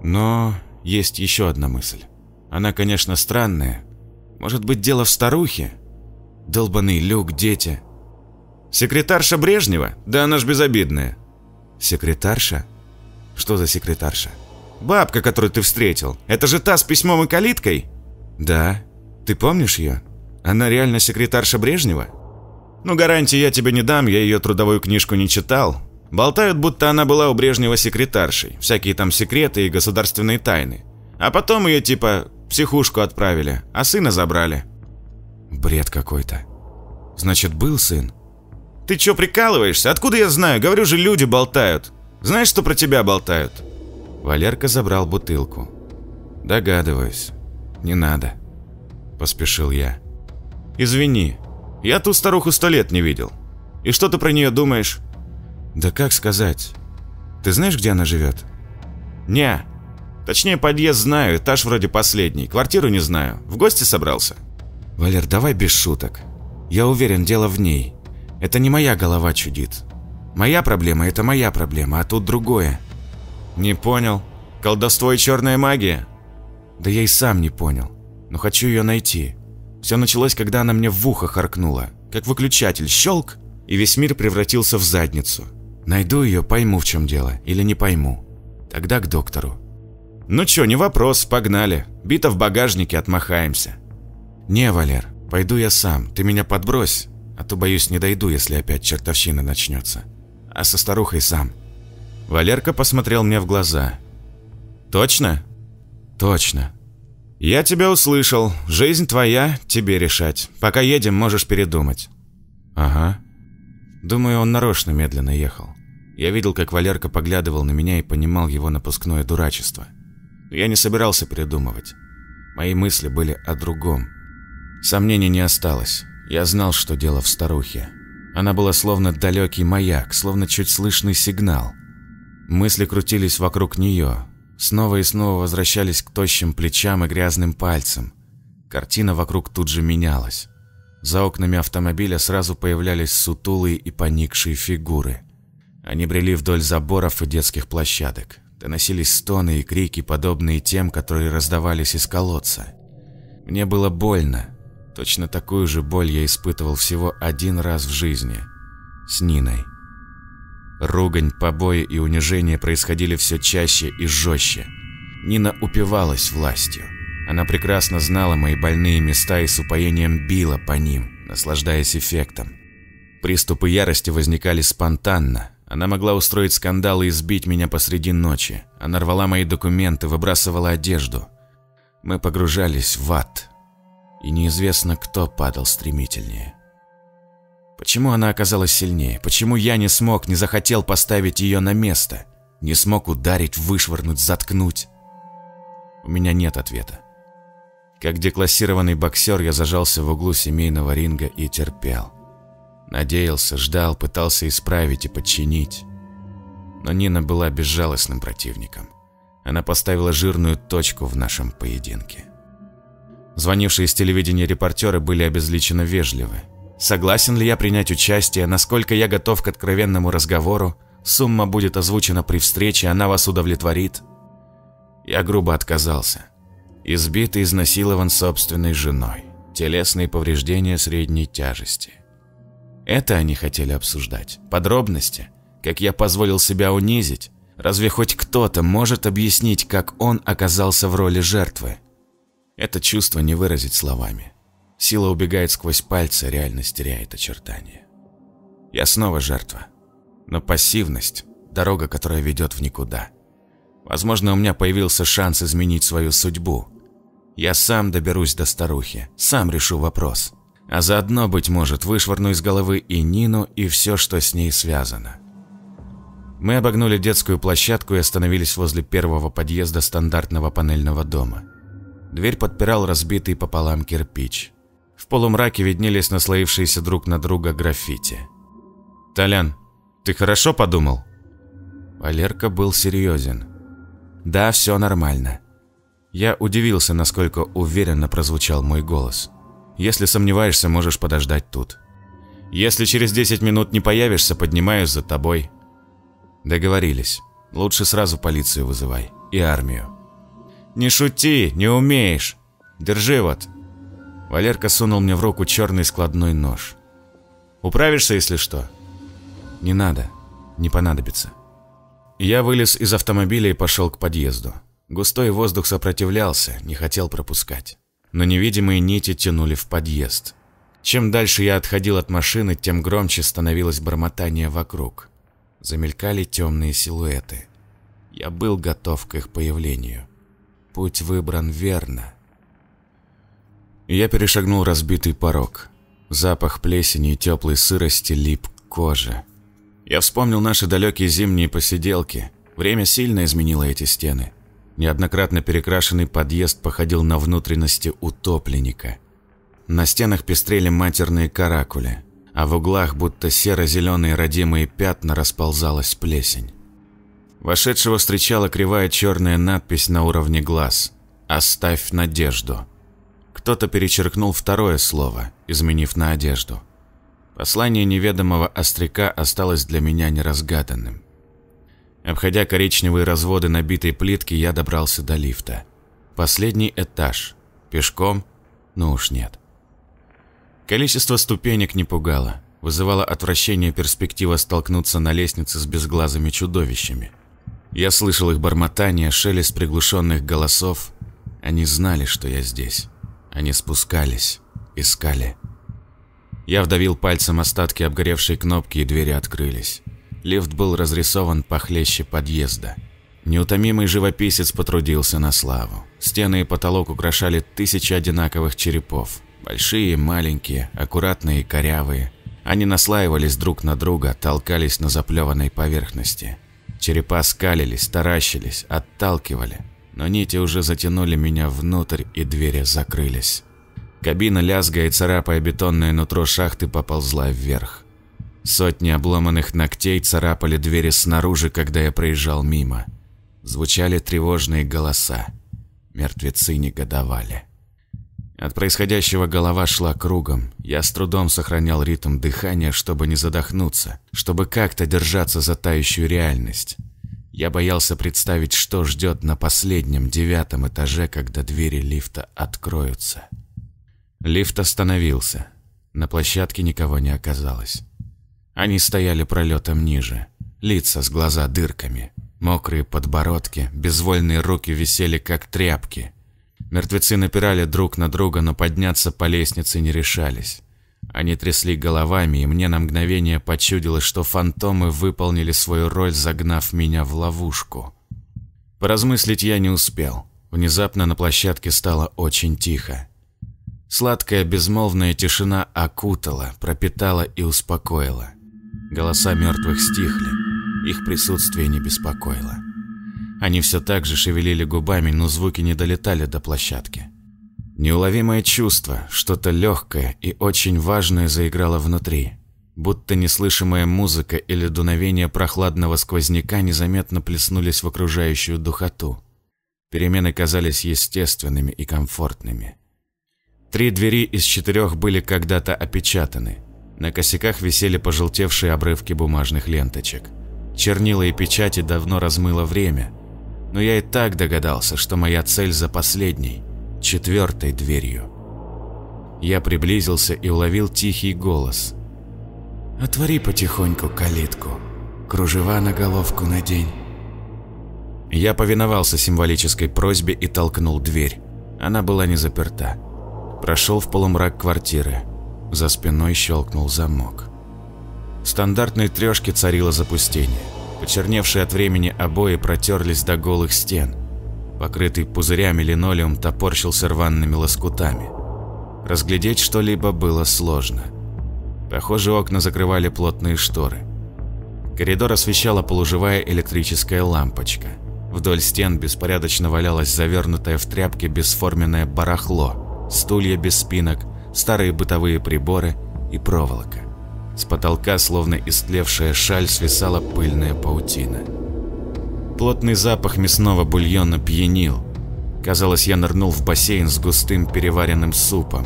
но есть еще одна мысль. Она, конечно, странная. Может быть, дело в старухе? Долбанный люк, дети». «Секретарша Брежнева? Да она ж безобидная». «Секретарша? Что за секретарша?» «Бабка, которую ты встретил. Это же та с письмом и калиткой?» «Да. Ты помнишь ее? Она реально секретарша Брежнева?» «Ну, гарантии я тебе не дам, я ее трудовую книжку не читал. Болтают, будто она была у Брежнева секретаршей. Всякие там секреты и государственные тайны. А потом ее типа в психушку отправили, а сына забрали». «Бред какой-то. Значит, был сын?» «Ты чё прикалываешься? Откуда я знаю? Говорю же, люди болтают. Знаешь, что про тебя болтают?» Валерка забрал бутылку. «Догадываюсь. Не надо», – поспешил я. «Извини, я ту старуху сто лет не видел. И что ты про нее думаешь?» «Да как сказать? Ты знаешь, где она живет?» «Не. Точнее, подъезд знаю, этаж вроде последний. Квартиру не знаю. В гости собрался?» «Валер, давай без шуток. Я уверен, дело в ней. Это не моя голова чудит. Моя проблема – это моя проблема, а тут другое. «Не понял. Колдовство и черная магия?» «Да я и сам не понял. Но хочу ее найти. Все началось, когда она мне в ухо харкнула. Как выключатель щелк, и весь мир превратился в задницу. Найду ее, пойму, в чем дело, или не пойму. Тогда к доктору». «Ну чё, не вопрос, погнали. Бита в багажнике, отмахаемся». «Не, Валер, пойду я сам. Ты меня подбрось, а то, боюсь, не дойду, если опять чертовщина начнется. А со старухой сам». Валерка посмотрел мне в глаза. «Точно?» «Точно». «Я тебя услышал. Жизнь твоя, тебе решать. Пока едем, можешь передумать». «Ага». Думаю, он нарочно медленно ехал. Я видел, как Валерка поглядывал на меня и понимал его напускное дурачество. Я не собирался передумывать. Мои мысли были о другом. Сомнений не осталось. Я знал, что дело в старухе. Она была словно далекий маяк, словно чуть слышный сигнал – Мысли крутились вокруг нее, снова и снова возвращались к тощим плечам и грязным пальцам. Картина вокруг тут же менялась. За окнами автомобиля сразу появлялись сутулые и поникшие фигуры. Они брели вдоль заборов и детских площадок. Доносились стоны и крики, подобные тем, которые раздавались из колодца. Мне было больно. Точно такую же боль я испытывал всего один раз в жизни. С Ниной. Ругань, побои и унижение происходили все чаще и жестче. Нина упивалась властью. Она прекрасно знала мои больные места и с упоением била по ним, наслаждаясь эффектом. Приступы ярости возникали спонтанно. Она могла устроить скандал и избить меня посреди ночи. Она рвала мои документы, выбрасывала одежду. Мы погружались в ад. И неизвестно, кто падал стремительнее. Почему она оказалась сильнее? Почему я не смог, не захотел поставить ее на место? Не смог ударить, вышвырнуть, заткнуть? У меня нет ответа. Как деклассированный боксер я зажался в углу семейного ринга и терпел. Надеялся, ждал, пытался исправить и подчинить. Но Нина была безжалостным противником. Она поставила жирную точку в нашем поединке. Звонившие с телевидения репортеры были обезличенно вежливы. Согласен ли я принять участие, насколько я готов к откровенному разговору, Сумма будет озвучена при встрече, она вас удовлетворит. Я грубо отказался. Избит и изнасилован собственной женой. Телесные повреждения средней тяжести. Это они хотели обсуждать. Подробности. Как я позволил себя унизить. Разве хоть кто-то может объяснить, как он оказался в роли жертвы? Это чувство не выразить словами. Сила убегает сквозь пальцы, реальность теряет очертания. Я снова жертва. Но пассивность – дорога, которая ведет в никуда. Возможно, у меня появился шанс изменить свою судьбу. Я сам доберусь до старухи, сам решу вопрос. А заодно, быть может, вышвырну из головы и Нину, и все, что с ней связано. Мы обогнули детскую площадку и остановились возле первого подъезда стандартного панельного дома. Дверь подпирал разбитый пополам кирпич. В полумраке виднелись наслоившиеся друг на друга граффити. «Толян, ты хорошо подумал?» Валерка был серьезен. «Да, все нормально». Я удивился, насколько уверенно прозвучал мой голос. «Если сомневаешься, можешь подождать тут. Если через 10 минут не появишься, поднимаюсь за тобой». Договорились. Лучше сразу полицию вызывай. И армию. «Не шути, не умеешь. Держи вот». Валерка сунул мне в руку черный складной нож. «Управишься, если что?» «Не надо. Не понадобится». Я вылез из автомобиля и пошел к подъезду. Густой воздух сопротивлялся, не хотел пропускать. Но невидимые нити тянули в подъезд. Чем дальше я отходил от машины, тем громче становилось бормотание вокруг. Замелькали темные силуэты. Я был готов к их появлению. Путь выбран верно. Я перешагнул разбитый порог. Запах плесени и теплой сырости лип к коже. Я вспомнил наши далекие зимние посиделки. Время сильно изменило эти стены. Неоднократно перекрашенный подъезд походил на внутренности утопленника. На стенах пестрели матерные каракули, а в углах будто серо-зеленые родимые пятна расползалась плесень. Вошедшего встречала кривая черная надпись на уровне глаз «Оставь надежду». Кто-то перечеркнул второе слово, изменив на одежду – Послание неведомого остряка осталось для меня неразгаданным. Обходя коричневые разводы набитой плитки, я добрался до лифта. Последний этаж. Пешком? Ну уж нет. Количество ступенек не пугало. Вызывало отвращение перспектива столкнуться на лестнице с безглазыми чудовищами. Я слышал их бормотание, шелест приглушенных голосов. Они знали, что я здесь. Они спускались, искали. Я вдавил пальцем остатки обгоревшей кнопки, и двери открылись. Лифт был разрисован похлеще подъезда. Неутомимый живописец потрудился на славу. Стены и потолок украшали тысячи одинаковых черепов. Большие маленькие, аккуратные и корявые. Они наслаивались друг на друга, толкались на заплеванной поверхности. Черепа скалились, таращились, отталкивали. Но нити уже затянули меня внутрь, и двери закрылись. Кабина, лязгая и царапая бетонное нутро шахты, поползла вверх. Сотни обломанных ногтей царапали двери снаружи, когда я проезжал мимо. Звучали тревожные голоса. Мертвецы негодовали. От происходящего голова шла кругом. Я с трудом сохранял ритм дыхания, чтобы не задохнуться, чтобы как-то держаться за тающую реальность. Я боялся представить, что ждет на последнем девятом этаже, когда двери лифта откроются. Лифт остановился. На площадке никого не оказалось. Они стояли пролетом ниже. Лица с глаза дырками. Мокрые подбородки, безвольные руки висели как тряпки. Мертвецы напирали друг на друга, но подняться по лестнице не решались. Они трясли головами, и мне на мгновение почудилось, что фантомы выполнили свою роль, загнав меня в ловушку. Поразмыслить я не успел. Внезапно на площадке стало очень тихо. Сладкая безмолвная тишина окутала, пропитала и успокоила. Голоса мертвых стихли, их присутствие не беспокоило. Они все так же шевелили губами, но звуки не долетали до площадки. Неуловимое чувство, что-то легкое и очень важное заиграло внутри. Будто неслышимая музыка или дуновение прохладного сквозняка незаметно плеснулись в окружающую духоту. Перемены казались естественными и комфортными. Три двери из четырех были когда-то опечатаны. На косяках висели пожелтевшие обрывки бумажных ленточек. Чернила и печати давно размыло время, но я и так догадался, что моя цель за последней, четвертой дверью. Я приблизился и уловил тихий голос. «Отвори потихоньку калитку, кружева на головку надень». Я повиновался символической просьбе и толкнул дверь. Она была не заперта. Прошел в полумрак квартиры. За спиной щелкнул замок. В стандартной трешке царило запустение. Почерневшие от времени обои протерлись до голых стен. Покрытый пузырями линолеум топорщился рваными лоскутами. Разглядеть что-либо было сложно. Похоже, окна закрывали плотные шторы. Коридор освещала полуживая электрическая лампочка. Вдоль стен беспорядочно валялось завернутое в тряпки бесформенное барахло, стулья без спинок, старые бытовые приборы и проволока. С потолка, словно истлевшая шаль, свисала пыльная паутина. Плотный запах мясного бульона пьянил. Казалось, я нырнул в бассейн с густым переваренным супом.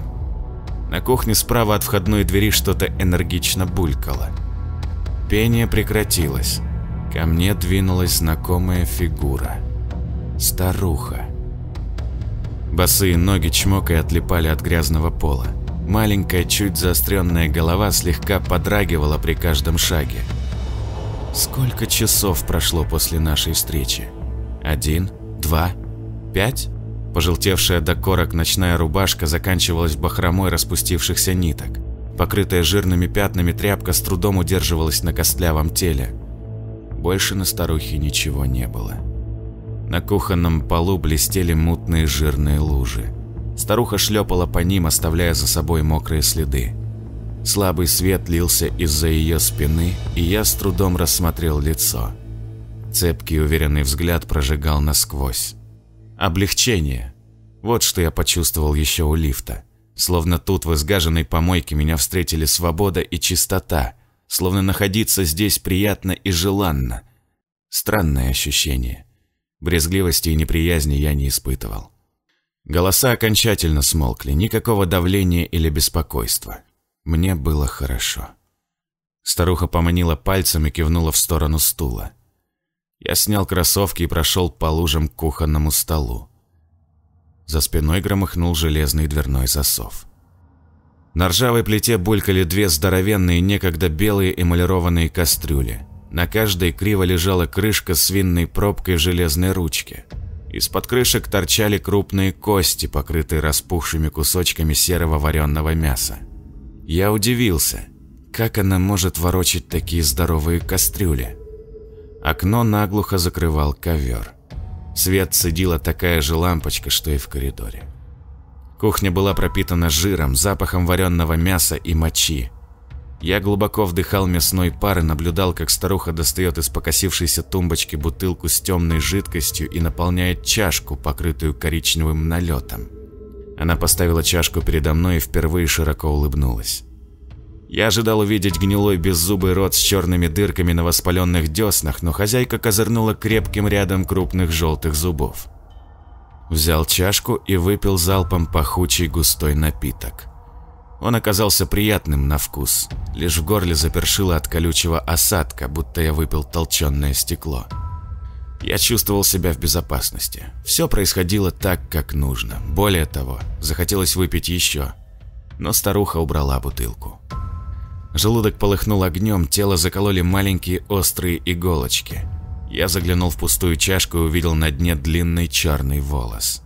На кухне справа от входной двери что-то энергично булькало. Пение прекратилось. Ко мне двинулась знакомая фигура. Старуха. Босые ноги чмокой отлипали от грязного пола. Маленькая, чуть заостренная голова слегка подрагивала при каждом шаге. Сколько часов прошло после нашей встречи? Один? Два? Пять? Пожелтевшая до корок ночная рубашка заканчивалась бахромой распустившихся ниток. Покрытая жирными пятнами тряпка с трудом удерживалась на костлявом теле. Больше на старухе ничего не было. На кухонном полу блестели мутные жирные лужи. Старуха шлепала по ним, оставляя за собой мокрые следы. Слабый свет лился из-за ее спины, и я с трудом рассмотрел лицо. Цепкий уверенный взгляд прожигал насквозь. Облегчение. Вот что я почувствовал еще у лифта. Словно тут в изгаженной помойке меня встретили свобода и чистота, словно находиться здесь приятно и желанно. Странное ощущение. Брезгливости и неприязни я не испытывал. Голоса окончательно смолкли, никакого давления или беспокойства. Мне было хорошо. Старуха поманила пальцем и кивнула в сторону стула. Я снял кроссовки и прошел по лужам к кухонному столу. За спиной громыхнул железный дверной засов. На ржавой плите булькали две здоровенные, некогда белые эмалированные кастрюли. На каждой криво лежала крышка с винной пробкой в железной ручке. Из-под крышек торчали крупные кости, покрытые распухшими кусочками серого вареного мяса. Я удивился, как она может ворочать такие здоровые кастрюли. Окно наглухо закрывал ковер. Свет цедила такая же лампочка, что и в коридоре. Кухня была пропитана жиром, запахом вареного мяса и мочи. Я глубоко вдыхал мясной пар и наблюдал, как старуха достает из покосившейся тумбочки бутылку с темной жидкостью и наполняет чашку, покрытую коричневым налетом. Она поставила чашку передо мной и впервые широко улыбнулась. Я ожидал увидеть гнилой беззубый рот с черными дырками на воспаленных деснах, но хозяйка козырнула крепким рядом крупных желтых зубов. Взял чашку и выпил залпом пахучий густой напиток. Он оказался приятным на вкус, лишь в горле запершило от колючего осадка, будто я выпил толченое стекло. Я чувствовал себя в безопасности. Все происходило так, как нужно. Более того, захотелось выпить еще. Но старуха убрала бутылку. Желудок полыхнул огнем, тело закололи маленькие острые иголочки. Я заглянул в пустую чашку и увидел на дне длинный черный волос.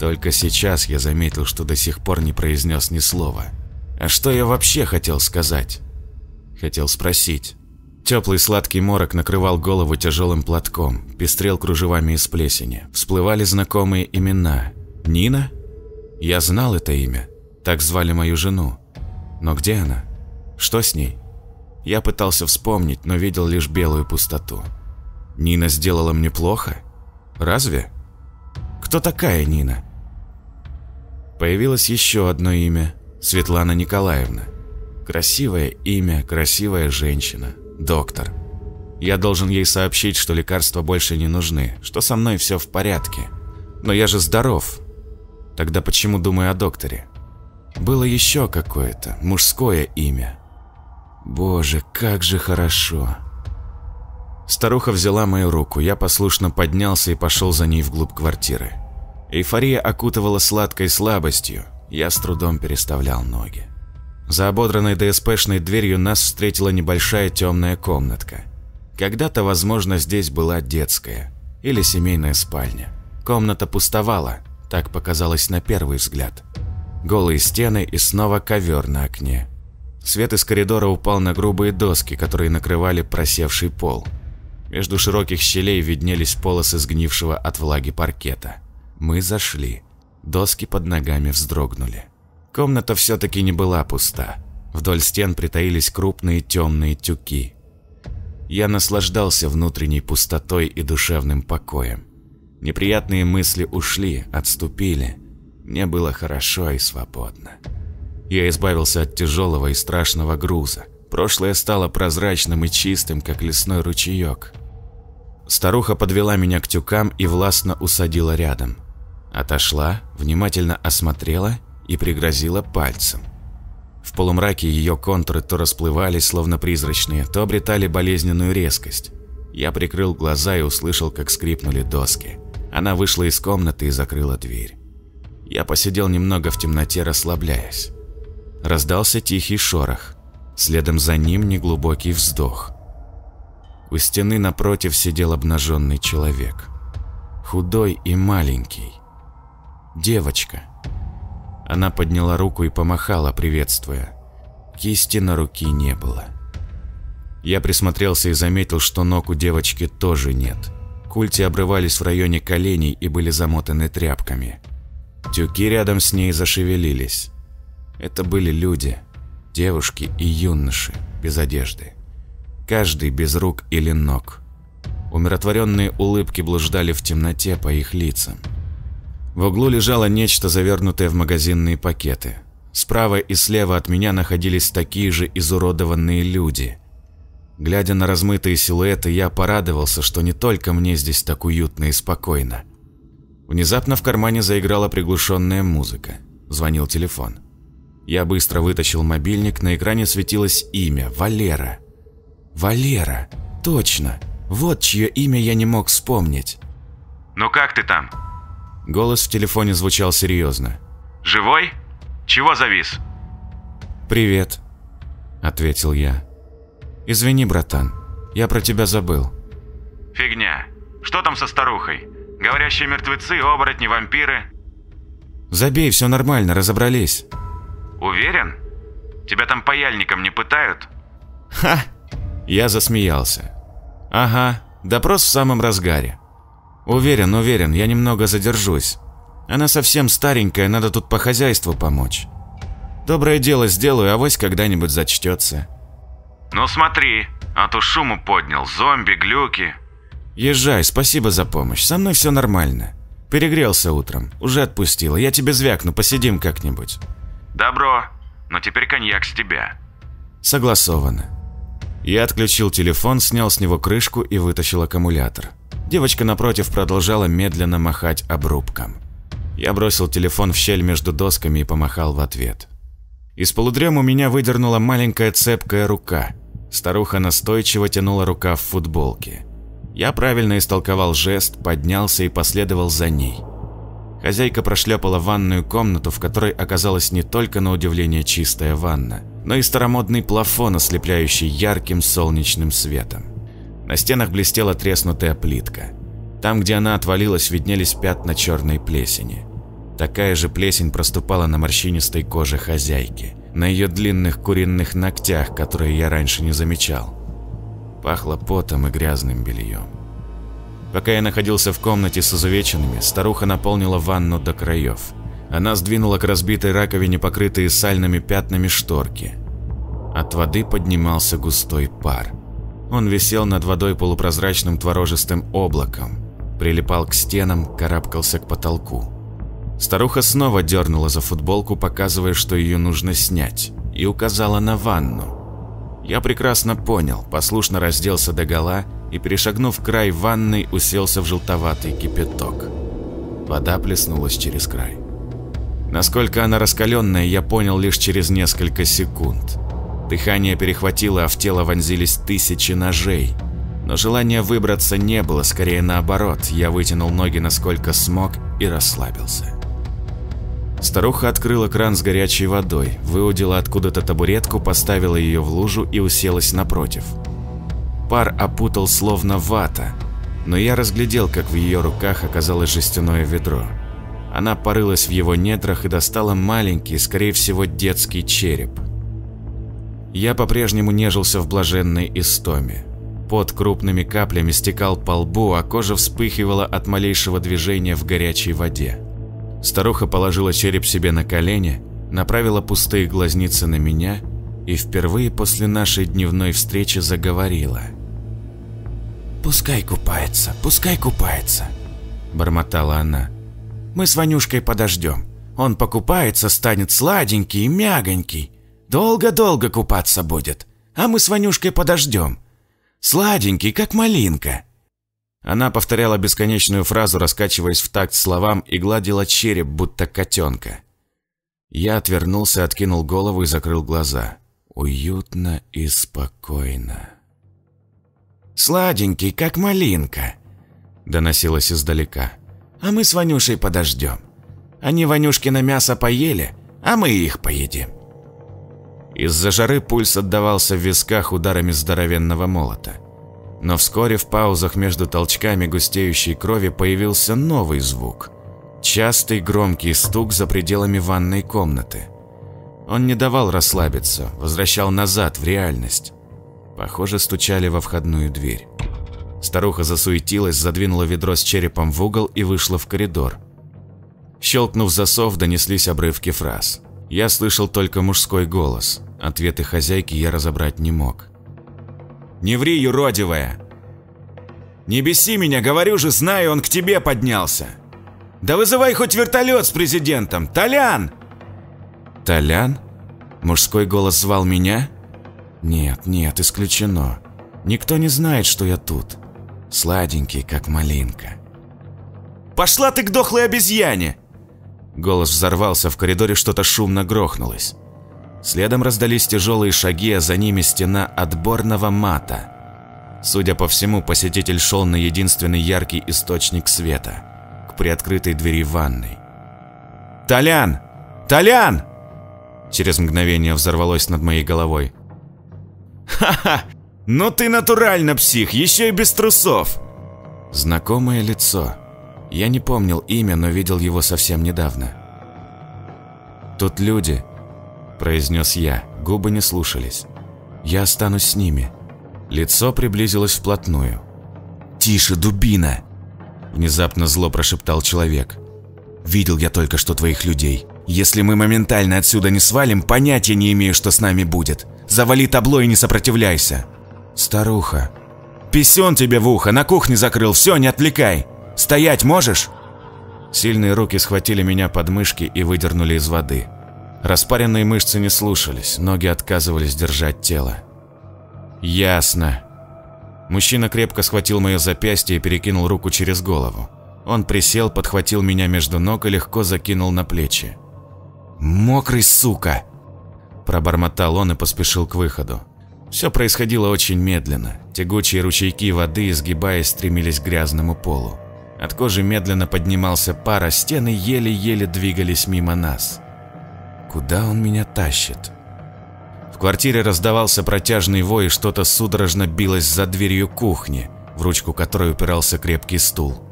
Только сейчас я заметил, что до сих пор не произнес ни слова. А что я вообще хотел сказать? Хотел спросить. Теплый сладкий морок накрывал голову тяжелым платком, пестрел кружевами из плесени. Всплывали знакомые имена. Нина? Я знал это имя. Так звали мою жену. Но где она? Что с ней? Я пытался вспомнить, но видел лишь белую пустоту. Нина сделала мне плохо? Разве? Кто такая Нина? Появилось еще одно имя – Светлана Николаевна. Красивое имя, красивая женщина, доктор. Я должен ей сообщить, что лекарства больше не нужны, что со мной все в порядке. Но я же здоров. Тогда почему думаю о докторе? Было еще какое-то мужское имя. Боже, как же хорошо. Старуха взяла мою руку, я послушно поднялся и пошел за ней вглубь квартиры. Эйфория окутывала сладкой слабостью, я с трудом переставлял ноги. За ободранной ДСПшной дверью нас встретила небольшая темная комнатка. Когда-то, возможно, здесь была детская или семейная спальня. Комната пустовала, так показалось на первый взгляд. Голые стены и снова ковер на окне. Свет из коридора упал на грубые доски, которые накрывали просевший пол. Между широких щелей виднелись полосы сгнившего от влаги паркета. Мы зашли. Доски под ногами вздрогнули. Комната все-таки не была пуста. Вдоль стен притаились крупные темные тюки. Я наслаждался внутренней пустотой и душевным покоем. Неприятные мысли ушли, отступили. Мне было хорошо и свободно. Я избавился от тяжелого и страшного груза. Прошлое стало прозрачным и чистым, как лесной ручеек. Старуха подвела меня к тюкам и властно усадила рядом. Отошла, внимательно осмотрела и пригрозила пальцем. В полумраке ее контуры то расплывались, словно призрачные, то обретали болезненную резкость. Я прикрыл глаза и услышал, как скрипнули доски. Она вышла из комнаты и закрыла дверь. Я посидел немного в темноте, расслабляясь. Раздался тихий шорох. Следом за ним неглубокий вздох. У стены напротив сидел обнаженный человек. Худой и маленький. Девочка. Она подняла руку и помахала, приветствуя. Кисти на руки не было. Я присмотрелся и заметил, что ног у девочки тоже нет. Культи обрывались в районе коленей и были замотаны тряпками. Тюки рядом с ней зашевелились. Это были люди, девушки и юноши, без одежды. Каждый без рук или ног. Умиротворенные улыбки блуждали в темноте по их лицам. В углу лежало нечто, завернутое в магазинные пакеты. Справа и слева от меня находились такие же изуродованные люди. Глядя на размытые силуэты, я порадовался, что не только мне здесь так уютно и спокойно. Внезапно в кармане заиграла приглушенная музыка. Звонил телефон. Я быстро вытащил мобильник, на экране светилось имя – Валера. Валера, точно. Вот чье имя я не мог вспомнить. «Ну как ты там?» Голос в телефоне звучал серьезно. «Живой? Чего завис?» «Привет», – ответил я. «Извини, братан, я про тебя забыл». «Фигня. Что там со старухой? Говорящие мертвецы, оборотни, вампиры?» «Забей, все нормально, разобрались». «Уверен? Тебя там паяльником не пытают?» «Ха!» Я засмеялся. «Ага, допрос в самом разгаре. Уверен, уверен, я немного задержусь. Она совсем старенькая, надо тут по хозяйству помочь. Доброе дело сделаю, авось когда-нибудь зачтется». «Ну смотри, а то шуму поднял, зомби, глюки». «Езжай, спасибо за помощь, со мной все нормально. Перегрелся утром, уже отпустила, я тебе звякну, посидим как-нибудь». «Добро, но теперь коньяк с тебя». Согласовано. Я отключил телефон, снял с него крышку и вытащил аккумулятор. Девочка напротив продолжала медленно махать обрубком. Я бросил телефон в щель между досками и помахал в ответ. Из полудрему меня выдернула маленькая цепкая рука. Старуха настойчиво тянула рука в футболке. Я правильно истолковал жест, поднялся и последовал за ней. Хозяйка прошлепала ванную комнату, в которой оказалась не только на удивление чистая ванна, но и старомодный плафон, ослепляющий ярким солнечным светом. На стенах блестела треснутая плитка. Там, где она отвалилась, виднелись пятна черной плесени. Такая же плесень проступала на морщинистой коже хозяйки, на ее длинных куриных ногтях, которые я раньше не замечал. Пахло потом и грязным бельем. Пока я находился в комнате с изувеченными, старуха наполнила ванну до краев. Она сдвинула к разбитой раковине покрытые сальными пятнами шторки. От воды поднимался густой пар. Он висел над водой полупрозрачным творожистым облаком, прилипал к стенам, карабкался к потолку. Старуха снова дернула за футболку, показывая, что ее нужно снять, и указала на ванну. Я прекрасно понял, послушно разделся догола и, перешагнув край ванной, уселся в желтоватый кипяток. Вода плеснулась через край. Насколько она раскаленная, я понял лишь через несколько секунд. Дыхание перехватило, а в тело вонзились тысячи ножей. Но желания выбраться не было, скорее наоборот, я вытянул ноги насколько смог и расслабился. Старуха открыла кран с горячей водой, выудила откуда-то табуретку, поставила ее в лужу и уселась напротив. Пар опутал словно вата, но я разглядел, как в ее руках оказалось жестяное ведро. Она порылась в его недрах и достала маленький, скорее всего, детский череп. Я по-прежнему нежился в блаженной истоме. Под крупными каплями стекал по лбу, а кожа вспыхивала от малейшего движения в горячей воде. Старуха положила череп себе на колени, направила пустые глазницы на меня и впервые после нашей дневной встречи заговорила. «Пускай купается, пускай купается», – бормотала она. «Мы с Ванюшкой подождем. Он покупается, станет сладенький и мягонький. Долго-долго купаться будет, а мы с Ванюшкой подождем. Сладенький, как малинка». Она повторяла бесконечную фразу, раскачиваясь в такт словам и гладила череп, будто котенка. Я отвернулся, откинул голову и закрыл глаза. Уютно и спокойно. «Сладенький, как малинка», — доносилось издалека. «А мы с Ванюшей подождем. Они Ванюшкино мясо поели, а мы их поедим». Из-за жары пульс отдавался в висках ударами здоровенного молота. Но вскоре в паузах между толчками густеющей крови появился новый звук. Частый громкий стук за пределами ванной комнаты. Он не давал расслабиться, возвращал назад в реальность. Похоже, стучали во входную дверь. Старуха засуетилась, задвинула ведро с черепом в угол и вышла в коридор. Щелкнув засов, донеслись обрывки фраз. Я слышал только мужской голос. Ответы хозяйки я разобрать не мог. «Не ври, юродивая!» «Не беси меня, говорю же, знаю, он к тебе поднялся!» «Да вызывай хоть вертолет с президентом! Толян!» «Толян?» Мужской голос звал меня? Нет, нет, исключено. Никто не знает, что я тут. Сладенький, как малинка. «Пошла ты к дохлой обезьяне!» Голос взорвался, в коридоре что-то шумно грохнулось. Следом раздались тяжелые шаги, а за ними стена отборного мата. Судя по всему, посетитель шел на единственный яркий источник света – к приоткрытой двери ванной. «Толян! Толян!» Через мгновение взорвалось над моей головой. «Ха-ха! Ну ты натурально псих, еще и без трусов!» Знакомое лицо. Я не помнил имя, но видел его совсем недавно. «Тут люди», – произнес я, губы не слушались. «Я останусь с ними». Лицо приблизилось вплотную. «Тише, дубина!» – внезапно зло прошептал человек. «Видел я только что твоих людей. Если мы моментально отсюда не свалим, понятия не имею, что с нами будет. Завали табло и не сопротивляйся. Старуха. Писен тебе в ухо, на кухне закрыл, все, не отвлекай. Стоять можешь? Сильные руки схватили меня под мышки и выдернули из воды. Распаренные мышцы не слушались, ноги отказывались держать тело. Ясно. Мужчина крепко схватил мое запястье и перекинул руку через голову. Он присел, подхватил меня между ног и легко закинул на плечи. «Мокрый, сука!» Пробормотал он и поспешил к выходу. Все происходило очень медленно. Тягучие ручейки воды, изгибаясь, стремились к грязному полу. От кожи медленно поднимался пар, а стены еле-еле двигались мимо нас. Куда он меня тащит? В квартире раздавался протяжный вой, и что-то судорожно билось за дверью кухни, в ручку которой упирался крепкий стул.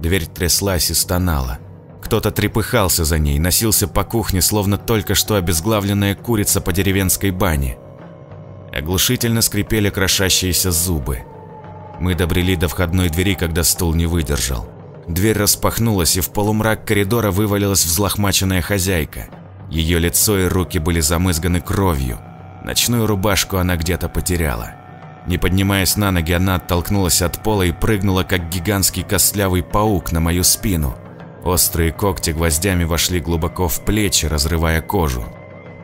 Дверь тряслась и стонала. Кто-то трепыхался за ней, носился по кухне, словно только что обезглавленная курица по деревенской бане. Оглушительно скрипели крошащиеся зубы. Мы добрели до входной двери, когда стул не выдержал. Дверь распахнулась, и в полумрак коридора вывалилась взлохмаченная хозяйка. Ее лицо и руки были замызганы кровью. Ночную рубашку она где-то потеряла. Не поднимаясь на ноги, она оттолкнулась от пола и прыгнула, как гигантский костлявый паук на мою спину – Острые когти гвоздями вошли глубоко в плечи, разрывая кожу.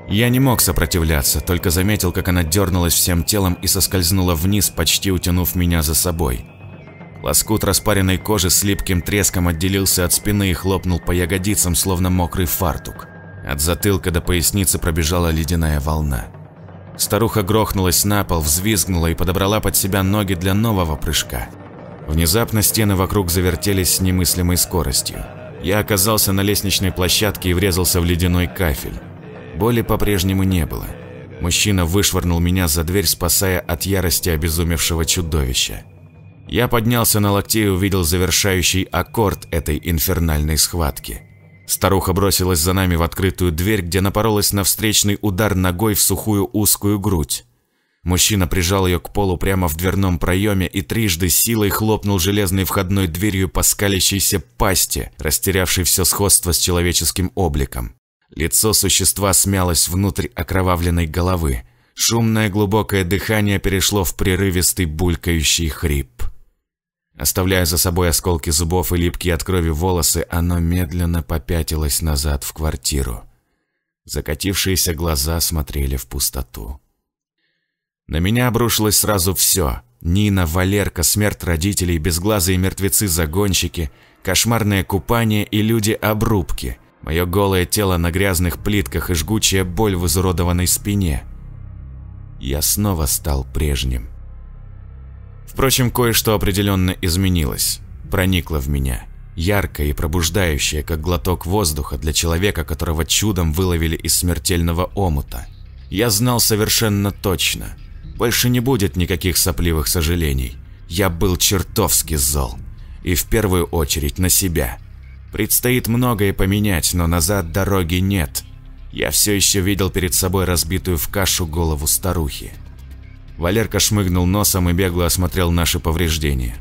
Я не мог сопротивляться, только заметил, как она дернулась всем телом и соскользнула вниз, почти утянув меня за собой. Лоскут распаренной кожи с липким треском отделился от спины и хлопнул по ягодицам, словно мокрый фартук. От затылка до поясницы пробежала ледяная волна. Старуха грохнулась на пол, взвизгнула и подобрала под себя ноги для нового прыжка. Внезапно стены вокруг завертелись с немыслимой скоростью. Я оказался на лестничной площадке и врезался в ледяной кафель. Боли по-прежнему не было. Мужчина вышвырнул меня за дверь, спасая от ярости обезумевшего чудовища. Я поднялся на локте и увидел завершающий аккорд этой инфернальной схватки. Старуха бросилась за нами в открытую дверь, где напоролась на встречный удар ногой в сухую узкую грудь. Мужчина прижал ее к полу прямо в дверном проеме и трижды силой хлопнул железной входной дверью по скалящейся пасти, растерявшей все сходство с человеческим обликом. Лицо существа смялось внутрь окровавленной головы. Шумное глубокое дыхание перешло в прерывистый булькающий хрип. Оставляя за собой осколки зубов и липкие от крови волосы, оно медленно попятилось назад в квартиру. Закатившиеся глаза смотрели в пустоту. На меня обрушилось сразу все. Нина, Валерка, смерть родителей, безглазые мертвецы-загонщики, кошмарное купание и люди-обрубки, мое голое тело на грязных плитках и жгучая боль в изуродованной спине. Я снова стал прежним. Впрочем, кое-что определенно изменилось, проникло в меня. Яркое и пробуждающее, как глоток воздуха для человека, которого чудом выловили из смертельного омута. Я знал совершенно точно. Больше не будет никаких сопливых сожалений. Я был чертовски зол. И в первую очередь на себя. Предстоит многое поменять, но назад дороги нет. Я все еще видел перед собой разбитую в кашу голову старухи. Валерка шмыгнул носом и бегло осмотрел наши повреждения.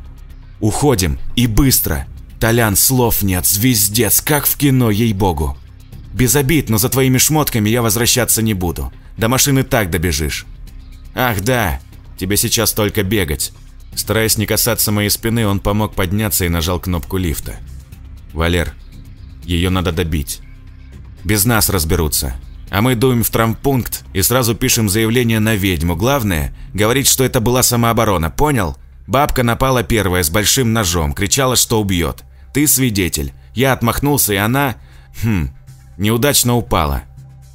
«Уходим! И быстро! Толян, слов нет, звездец, как в кино, ей-богу! Без обид, но за твоими шмотками я возвращаться не буду. До машины так добежишь. Ах да, тебе сейчас только бегать». Стараясь не касаться моей спины, он помог подняться и нажал кнопку лифта. «Валер, ее надо добить. Без нас разберутся. А мы дуем в травмпункт и сразу пишем заявление на ведьму. Главное, говорить, что это была самооборона, понял? Бабка напала первая с большим ножом, кричала, что убьет. Ты свидетель. Я отмахнулся, и она... Хм, неудачно упала.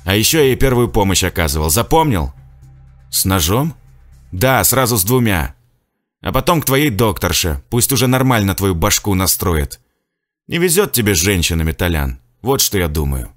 А еще я ей первую помощь оказывал, запомнил? С ножом? Да, сразу с двумя. А потом к твоей докторше, пусть уже нормально твою башку настроит. Не везет тебе с женщинами, Толян, вот что я думаю.